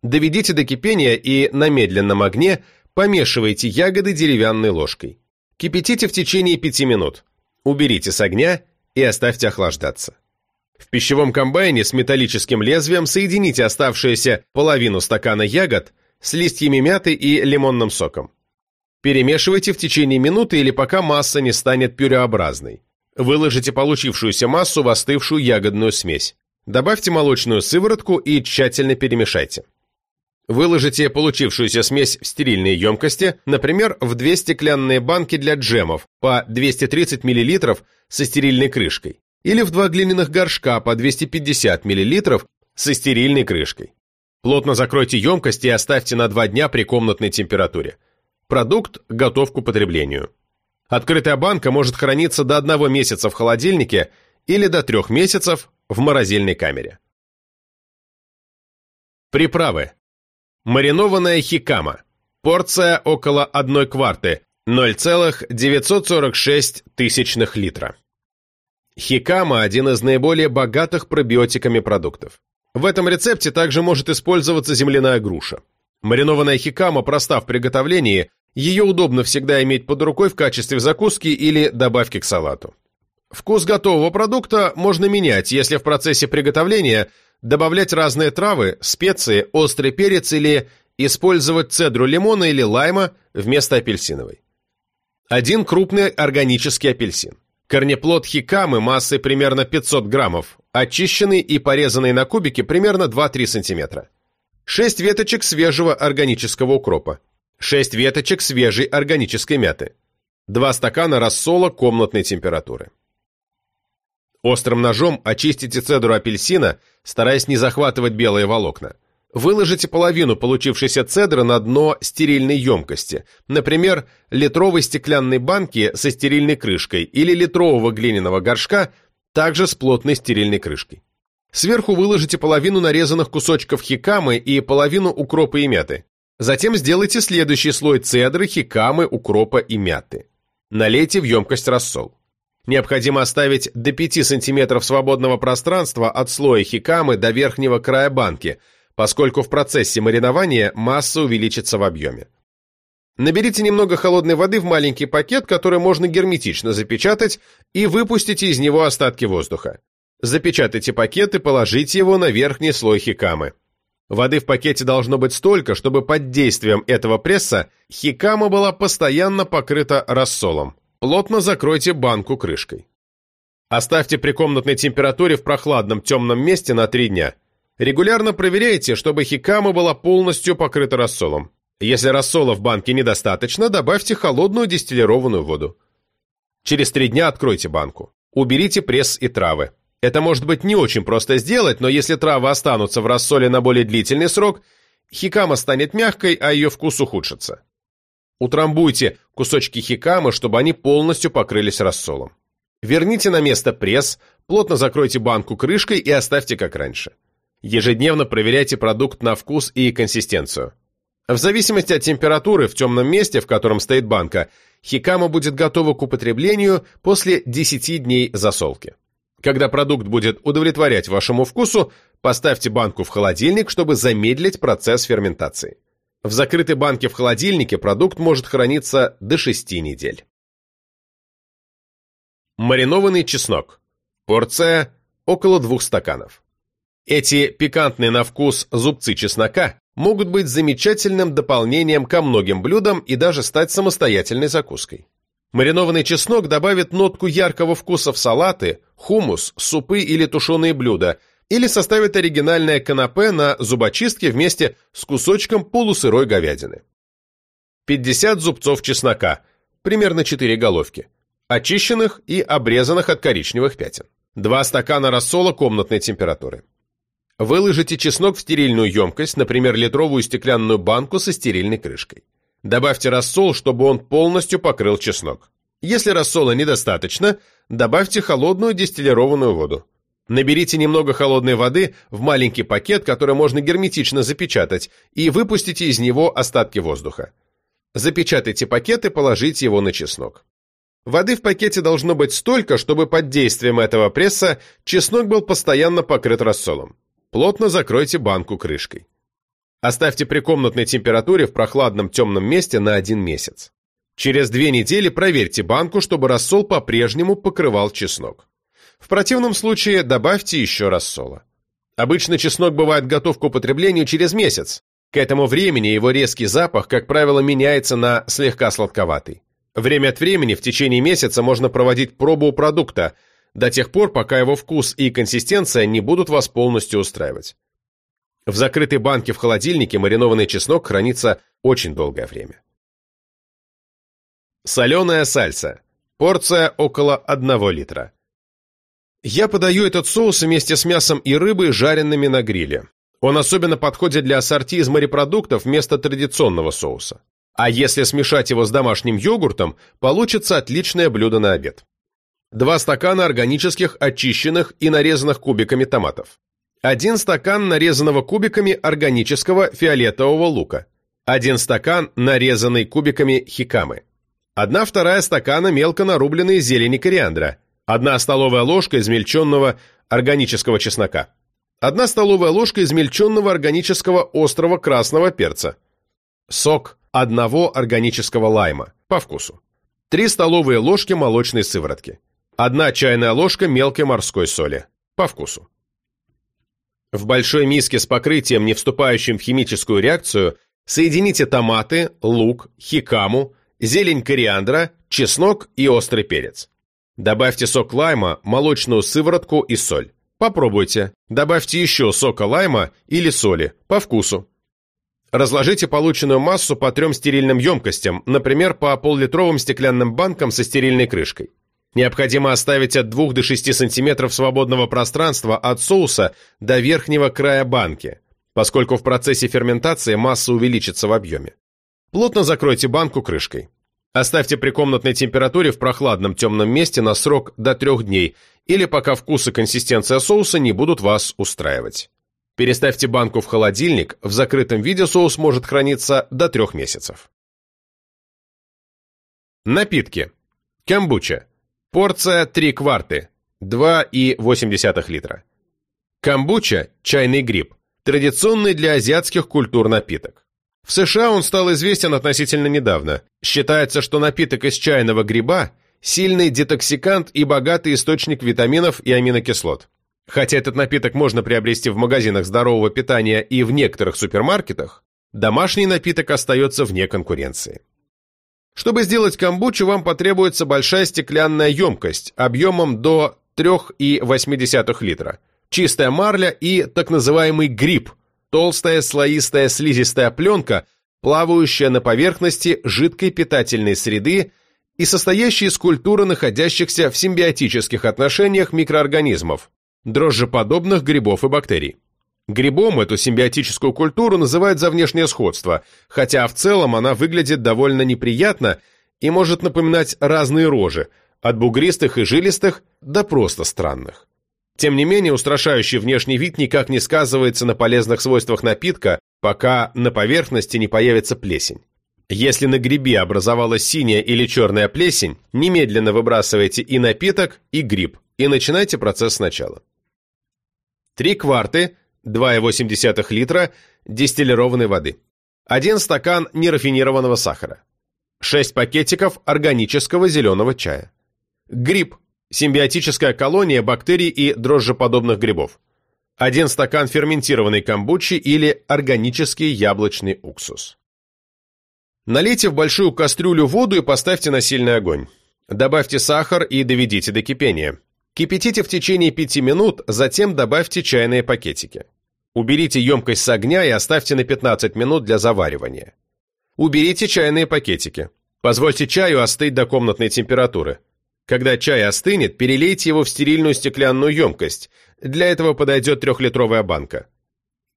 S1: Доведите до кипения и на медленном огне помешивайте ягоды деревянной ложкой. Кипятите в течение 5 минут. Уберите с огня и оставьте охлаждаться. В пищевом комбайне с металлическим лезвием соедините оставшуюся половину стакана ягод с листьями мяты и лимонным соком. Перемешивайте в течение минуты или пока масса не станет пюреобразной. Выложите получившуюся массу в остывшую ягодную смесь. Добавьте молочную сыворотку и тщательно перемешайте. Выложите получившуюся смесь в стерильные емкости, например, в две стеклянные банки для джемов по 230 мл со стерильной крышкой, или в два глиняных горшка по 250 мл со стерильной крышкой. Плотно закройте емкость и оставьте на 2 дня при комнатной температуре. Продукт готов к употреблению. Открытая банка может храниться до 1 месяца в холодильнике или до 3 месяцев в морозильной камере. Приправы. Маринованная хикама. Порция около 1 кварты, 0,946 тысячных литра. Хикама – один из наиболее богатых пробиотиками продуктов. В этом рецепте также может использоваться земляная груша. Маринованная хикама проста в приготовлении, ее удобно всегда иметь под рукой в качестве закуски или добавки к салату. Вкус готового продукта можно менять, если в процессе приготовления добавлять разные травы, специи, острый перец или использовать цедру лимона или лайма вместо апельсиновой. Один крупный органический апельсин. Корнеплод хикамы массой примерно 500 граммов, очищенный и порезанный на кубики примерно 2-3 см. 6 веточек свежего органического укропа. 6 веточек свежей органической мяты. 2 стакана рассола комнатной температуры. Острым ножом очистите цедру апельсина, стараясь не захватывать белые волокна. Выложите половину получившейся цедры на дно стерильной емкости, например, литровой стеклянной банки со стерильной крышкой или литрового глиняного горшка, также с плотной стерильной крышкой. Сверху выложите половину нарезанных кусочков хикамы и половину укропа и мяты. Затем сделайте следующий слой цедры, хикамы, укропа и мяты. Налейте в емкость рассол. Необходимо оставить до 5 см свободного пространства от слоя хикамы до верхнего края банки – поскольку в процессе маринования масса увеличится в объеме. Наберите немного холодной воды в маленький пакет, который можно герметично запечатать, и выпустите из него остатки воздуха. Запечатайте пакет и положите его на верхний слой хикамы. Воды в пакете должно быть столько, чтобы под действием этого пресса хикама была постоянно покрыта рассолом. Плотно закройте банку крышкой. Оставьте при комнатной температуре в прохладном темном месте на 3 дня. Регулярно проверяйте, чтобы хикама была полностью покрыта рассолом. Если рассола в банке недостаточно, добавьте холодную дистиллированную воду. Через три дня откройте банку. Уберите пресс и травы. Это может быть не очень просто сделать, но если травы останутся в рассоле на более длительный срок, хикама станет мягкой, а ее вкус ухудшится. Утрамбуйте кусочки хикамы, чтобы они полностью покрылись рассолом. Верните на место пресс, плотно закройте банку крышкой и оставьте как раньше. Ежедневно проверяйте продукт на вкус и консистенцию. В зависимости от температуры в темном месте, в котором стоит банка, хикама будет готова к употреблению после 10 дней засолки. Когда продукт будет удовлетворять вашему вкусу, поставьте банку в холодильник, чтобы замедлить процесс ферментации. В закрытой банке в холодильнике продукт может храниться до 6 недель. Маринованный чеснок. Порция около 2 стаканов. Эти пикантные на вкус зубцы чеснока могут быть замечательным дополнением ко многим блюдам и даже стать самостоятельной закуской. Маринованный чеснок добавит нотку яркого вкуса в салаты, хумус, супы или тушеные блюда, или составит оригинальное канапе на зубочистке вместе с кусочком полусырой говядины. 50 зубцов чеснока, примерно 4 головки, очищенных и обрезанных от коричневых пятен. 2 стакана рассола комнатной температуры. Выложите чеснок в стерильную емкость, например, литровую стеклянную банку со стерильной крышкой. Добавьте рассол, чтобы он полностью покрыл чеснок. Если рассола недостаточно, добавьте холодную дистиллированную воду. Наберите немного холодной воды в маленький пакет, который можно герметично запечатать, и выпустите из него остатки воздуха. Запечатайте пакет и положите его на чеснок. Воды в пакете должно быть столько, чтобы под действием этого пресса чеснок был постоянно покрыт рассолом. Плотно закройте банку крышкой. Оставьте при комнатной температуре в прохладном темном месте на один месяц. Через две недели проверьте банку, чтобы рассол по-прежнему покрывал чеснок. В противном случае добавьте еще рассола. Обычно чеснок бывает готов к употреблению через месяц. К этому времени его резкий запах, как правило, меняется на слегка сладковатый. Время от времени в течение месяца можно проводить пробу продукта, до тех пор, пока его вкус и консистенция не будут вас полностью устраивать. В закрытой банке в холодильнике маринованный чеснок хранится очень долгое время. Соленая сальса. Порция около 1 литра. Я подаю этот соус вместе с мясом и рыбой, жареными на гриле. Он особенно подходит для ассорти из морепродуктов вместо традиционного соуса. А если смешать его с домашним йогуртом, получится отличное блюдо на обед. Два стакана органических, очищенных и нарезанных кубиками томатов. Один стакан нарезанного кубиками органического фиолетового лука. Один стакан нарезанный кубиками хикамы. Одна вторая стакана мелко нарубленной зелени кориандра. Одна столовая ложка измельченного органического чеснока. Одна столовая ложка измельченного органического острого красного перца. Сок одного органического лайма, по вкусу. Три столовые ложки молочной сыворотки. Одна чайная ложка мелкой морской соли, по вкусу. В большой миске с покрытием, не вступающим в химическую реакцию, соедините томаты, лук, хикаму, зелень кориандра, чеснок и острый перец. Добавьте сок лайма, молочную сыворотку и соль. Попробуйте. Добавьте еще сока лайма или соли, по вкусу. Разложите полученную массу по трем стерильным емкостям, например, по пол-литровым стеклянным банкам со стерильной крышкой. Необходимо оставить от 2 до 6 см свободного пространства от соуса до верхнего края банки, поскольку в процессе ферментации масса увеличится в объеме. Плотно закройте банку крышкой. Оставьте при комнатной температуре в прохладном темном месте на срок до 3 дней или пока вкус и консистенция соуса не будут вас устраивать. Переставьте банку в холодильник, в закрытом виде соус может храниться до 3 месяцев. Напитки. Камбуча. Порция 3 кварты, 2,8 литра. Камбуча – чайный гриб, традиционный для азиатских культур напиток. В США он стал известен относительно недавно. Считается, что напиток из чайного гриба – сильный детоксикант и богатый источник витаминов и аминокислот. Хотя этот напиток можно приобрести в магазинах здорового питания и в некоторых супермаркетах, домашний напиток остается вне конкуренции. Чтобы сделать камбучу, вам потребуется большая стеклянная емкость объемом до 3,8 литра, чистая марля и так называемый гриб – толстая слоистая слизистая пленка, плавающая на поверхности жидкой питательной среды и состоящая из культуры находящихся в симбиотических отношениях микроорганизмов, дрожжеподобных грибов и бактерий. Грибом эту симбиотическую культуру называют за внешнее сходство, хотя в целом она выглядит довольно неприятно и может напоминать разные рожи, от бугристых и жилистых до просто странных. Тем не менее, устрашающий внешний вид никак не сказывается на полезных свойствах напитка, пока на поверхности не появится плесень. Если на грибе образовалась синяя или черная плесень, немедленно выбрасывайте и напиток, и гриб, и начинайте процесс сначала. Три кварты, 2,8 литра дистиллированной воды. Один стакан нерафинированного сахара. 6 пакетиков органического зеленого чая. Гриб Симбиотическая колония бактерий и дрожжеподобных грибов. Один стакан ферментированной камбучи или органический яблочный уксус. Налейте в большую кастрюлю воду и поставьте на сильный огонь. Добавьте сахар и доведите до кипения. Кипятите в течение 5 минут, затем добавьте чайные пакетики. Уберите емкость с огня и оставьте на 15 минут для заваривания. Уберите чайные пакетики. Позвольте чаю остыть до комнатной температуры. Когда чай остынет, перелейте его в стерильную стеклянную емкость. Для этого подойдет трехлитровая банка.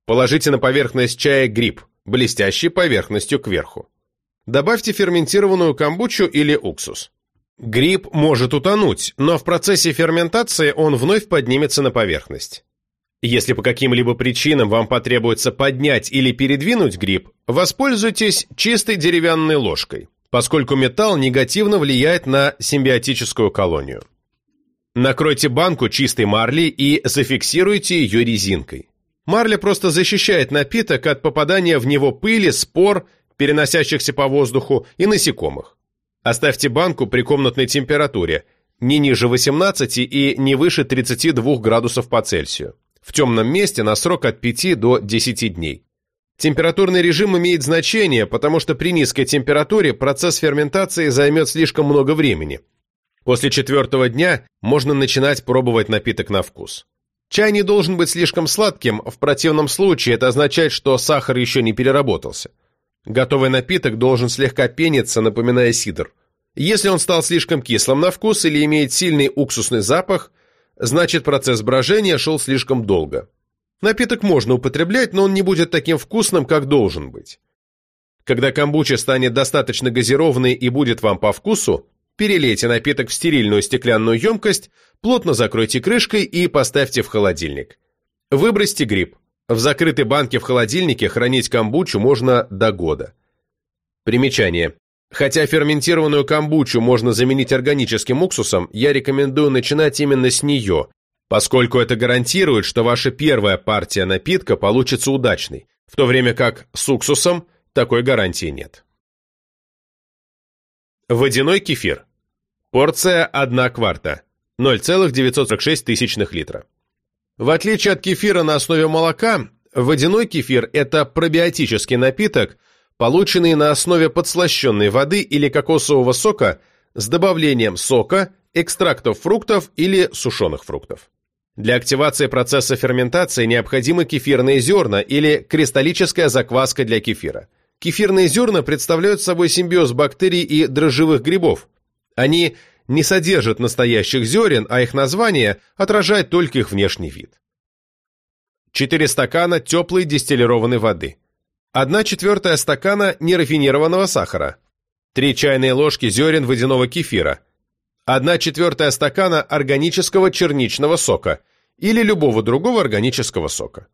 S1: Положите на поверхность чая гриб, блестящий поверхностью кверху. Добавьте ферментированную камбучу или уксус. Гриб может утонуть, но в процессе ферментации он вновь поднимется на поверхность. Если по каким-либо причинам вам потребуется поднять или передвинуть гриб, воспользуйтесь чистой деревянной ложкой поскольку металл негативно влияет на симбиотическую колонию. Накройте банку чистой марли и зафиксируйте ее резинкой. Марля просто защищает напиток от попадания в него пыли, спор, переносящихся по воздуху, и насекомых. Оставьте банку при комнатной температуре, не ниже 18 и не выше 32 градусов по Цельсию. В темном месте на срок от 5 до 10 дней. Температурный режим имеет значение, потому что при низкой температуре процесс ферментации займет слишком много времени. После четвертого дня можно начинать пробовать напиток на вкус. Чай не должен быть слишком сладким, в противном случае это означает, что сахар еще не переработался. Готовый напиток должен слегка пениться, напоминая сидр. Если он стал слишком кислым на вкус или имеет сильный уксусный запах, значит процесс брожения шел слишком долго. Напиток можно употреблять, но он не будет таким вкусным, как должен быть. Когда камбуча станет достаточно газированной и будет вам по вкусу, перелейте напиток в стерильную стеклянную емкость, плотно закройте крышкой и поставьте в холодильник. Выбросьте гриб. В закрытой банке в холодильнике хранить камбучу можно до года. Примечание. Хотя ферментированную камбучу можно заменить органическим уксусом, я рекомендую начинать именно с нее, поскольку это гарантирует, что ваша первая партия напитка получится удачной, в то время как с уксусом такой гарантии нет. Водяной кефир. Порция 1 кварта. 0,946 тысячных литра. В отличие от кефира на основе молока, водяной кефир – это пробиотический напиток, полученный на основе подслащенной воды или кокосового сока с добавлением сока, экстрактов фруктов или сушеных фруктов. Для активации процесса ферментации необходимы кефирные зерна или кристаллическая закваска для кефира. Кефирные зерна представляют собой симбиоз бактерий и дрожжевых грибов. Они не содержат настоящих зерен, а их название отражает только их внешний вид. 4 стакана теплой дистиллированной воды. 1 четвертая стакана нерафинированного сахара. 3 чайные ложки зерен водяного кефира. 1 четвертая стакана органического черничного сока или любого другого органического сока.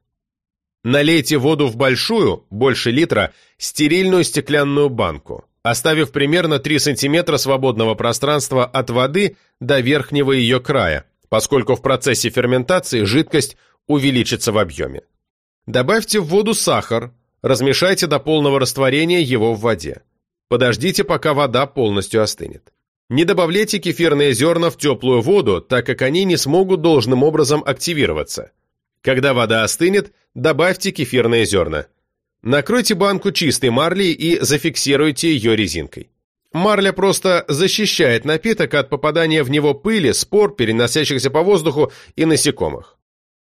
S1: Налейте воду в большую, больше литра, стерильную стеклянную банку оставив примерно 3 см свободного пространства от воды до верхнего ее края, поскольку в процессе ферментации жидкость увеличится в объеме. Добавьте в воду сахар, размешайте до полного растворения его в воде. Подождите, пока вода полностью остынет. Не добавляйте кефирные зерна в теплую воду, так как они не смогут должным образом активироваться. Когда вода остынет, добавьте кефирные зерна. Накройте банку чистой марлей и зафиксируйте ее резинкой. Марля просто защищает напиток от попадания в него пыли, спор, переносящихся по воздуху и насекомых.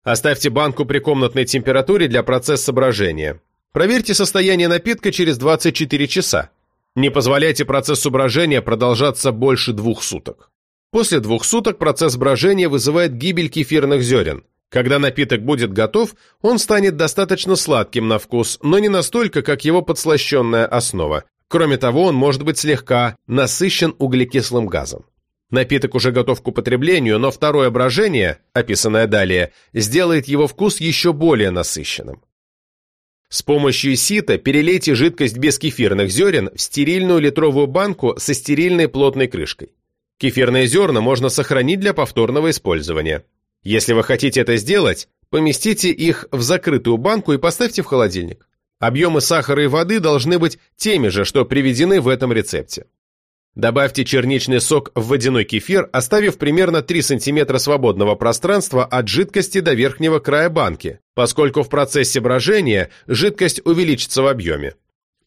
S1: Оставьте банку при комнатной температуре для процесса брожения. Проверьте состояние напитка через 24 часа. Не позволяйте процессу брожения продолжаться больше двух суток. После двух суток процесс брожения вызывает гибель кефирных зерен – когда напиток будет готов, он станет достаточно сладким на вкус, но не настолько, как его подслащенная основа. Кроме того, он может быть слегка насыщен углекислым газом. Напиток уже готов к употреблению, но второе брожение, описанное далее, сделает его вкус еще более насыщенным. С помощью сита перелейте жидкость без кефирных зерен в стерильную литровую банку со стерильной плотной крышкой. Кефирные зерна можно сохранить для повторного использования. Если вы хотите это сделать, поместите их в закрытую банку и поставьте в холодильник. Объемы сахара и воды должны быть теми же, что приведены в этом рецепте. Добавьте черничный сок в водяной кефир, оставив примерно 3 см свободного пространства от жидкости до верхнего края банки, поскольку в процессе брожения жидкость увеличится в объеме.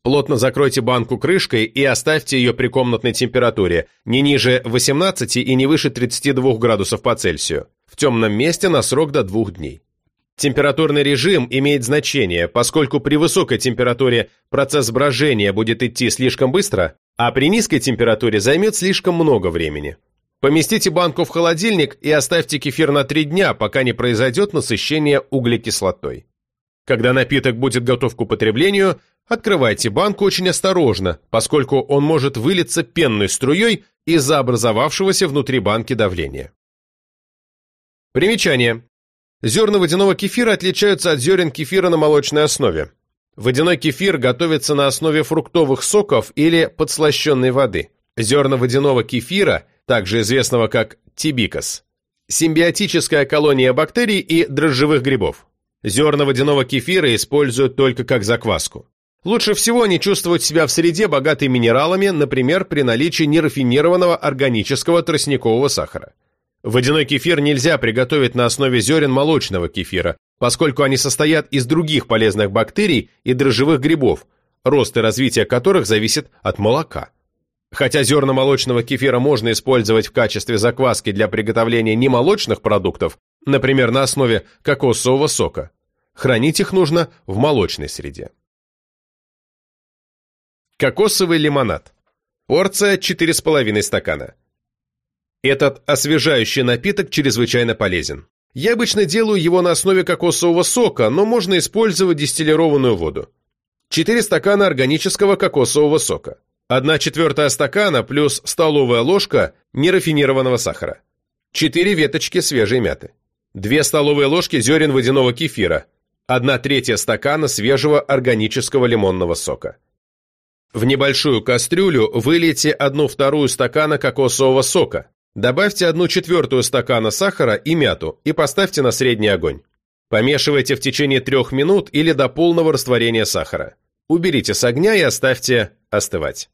S1: Плотно закройте банку крышкой и оставьте ее при комнатной температуре, не ниже 18 и не выше 32 градусов по Цельсию в темном месте на срок до двух дней. Температурный режим имеет значение, поскольку при высокой температуре процесс брожения будет идти слишком быстро, а при низкой температуре займет слишком много времени. Поместите банку в холодильник и оставьте кефир на 3 дня, пока не произойдет насыщение углекислотой. Когда напиток будет готов к употреблению, открывайте банку очень осторожно, поскольку он может вылиться пенной струей из-за образовавшегося внутри банки давления. Примечание. Зерна водяного кефира отличаются от зерен кефира на молочной основе. Водяной кефир готовится на основе фруктовых соков или подслащенной воды. Зерна водяного кефира, также известного как тибикас, симбиотическая колония бактерий и дрожжевых грибов. Зерна водяного кефира используют только как закваску. Лучше всего они чувствуют себя в среде, богатой минералами, например, при наличии нерафинированного органического тростникового сахара. Водяной кефир нельзя приготовить на основе зерен молочного кефира, поскольку они состоят из других полезных бактерий и дрожжевых грибов, рост и развитие которых зависит от молока. Хотя зерна молочного кефира можно использовать в качестве закваски для приготовления немолочных продуктов, например, на основе кокосового сока. Хранить их нужно в молочной среде. Кокосовый лимонад. Порция 4,5 стакана. Этот освежающий напиток чрезвычайно полезен. Я обычно делаю его на основе кокосового сока, но можно использовать дистиллированную воду. 4 стакана органического кокосового сока. 1 четвертая стакана плюс столовая ложка нерафинированного сахара. 4 веточки свежей мяты. 2 столовые ложки зерен водяного кефира. 1 третья стакана свежего органического лимонного сока. В небольшую кастрюлю вылейте 1 вторую стакана кокосового сока, Добавьте одну четвертую стакана сахара и мяту и поставьте на средний огонь. Помешивайте в течение трех минут или до полного растворения сахара. Уберите с огня и оставьте остывать.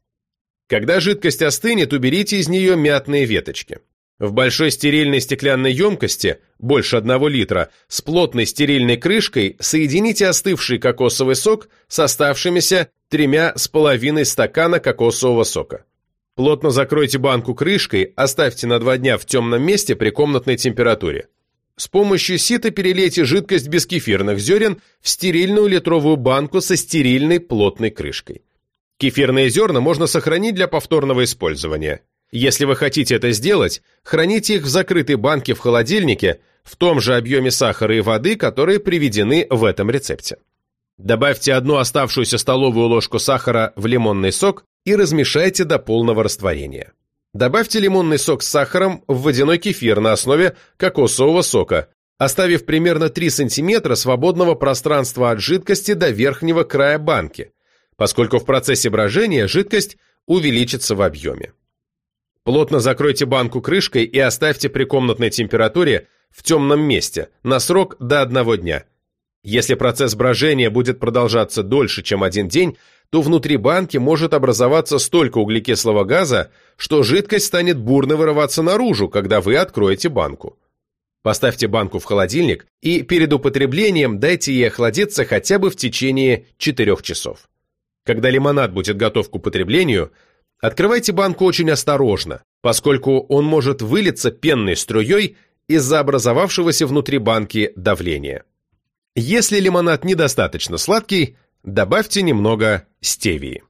S1: Когда жидкость остынет, уберите из нее мятные веточки. В большой стерильной стеклянной емкости, больше одного литра, с плотной стерильной крышкой соедините остывший кокосовый сок с оставшимися тремя с половиной стакана кокосового сока. Плотно закройте банку крышкой, оставьте на два дня в темном месте при комнатной температуре. С помощью сита перелейте жидкость без кефирных зерен в стерильную литровую банку со стерильной плотной крышкой. Кефирные зерна можно сохранить для повторного использования. Если вы хотите это сделать, храните их в закрытой банке в холодильнике в том же объеме сахара и воды, которые приведены в этом рецепте. Добавьте одну оставшуюся столовую ложку сахара в лимонный сок и размешайте до полного растворения. Добавьте лимонный сок с сахаром в водяной кефир на основе кокосового сока, оставив примерно 3 см свободного пространства от жидкости до верхнего края банки, поскольку в процессе брожения жидкость увеличится в объеме. Плотно закройте банку крышкой и оставьте при комнатной температуре в темном месте на срок до одного дня. Если процесс брожения будет продолжаться дольше, чем один день, то внутри банки может образоваться столько углекислого газа, что жидкость станет бурно вырываться наружу, когда вы откроете банку. Поставьте банку в холодильник и перед употреблением дайте ей охладиться хотя бы в течение 4 часов. Когда лимонад будет готов к употреблению, открывайте банку очень осторожно, поскольку он может вылиться пенной струей из-за образовавшегося внутри банки давления. Если лимонад недостаточно сладкий, добавьте немного стевии.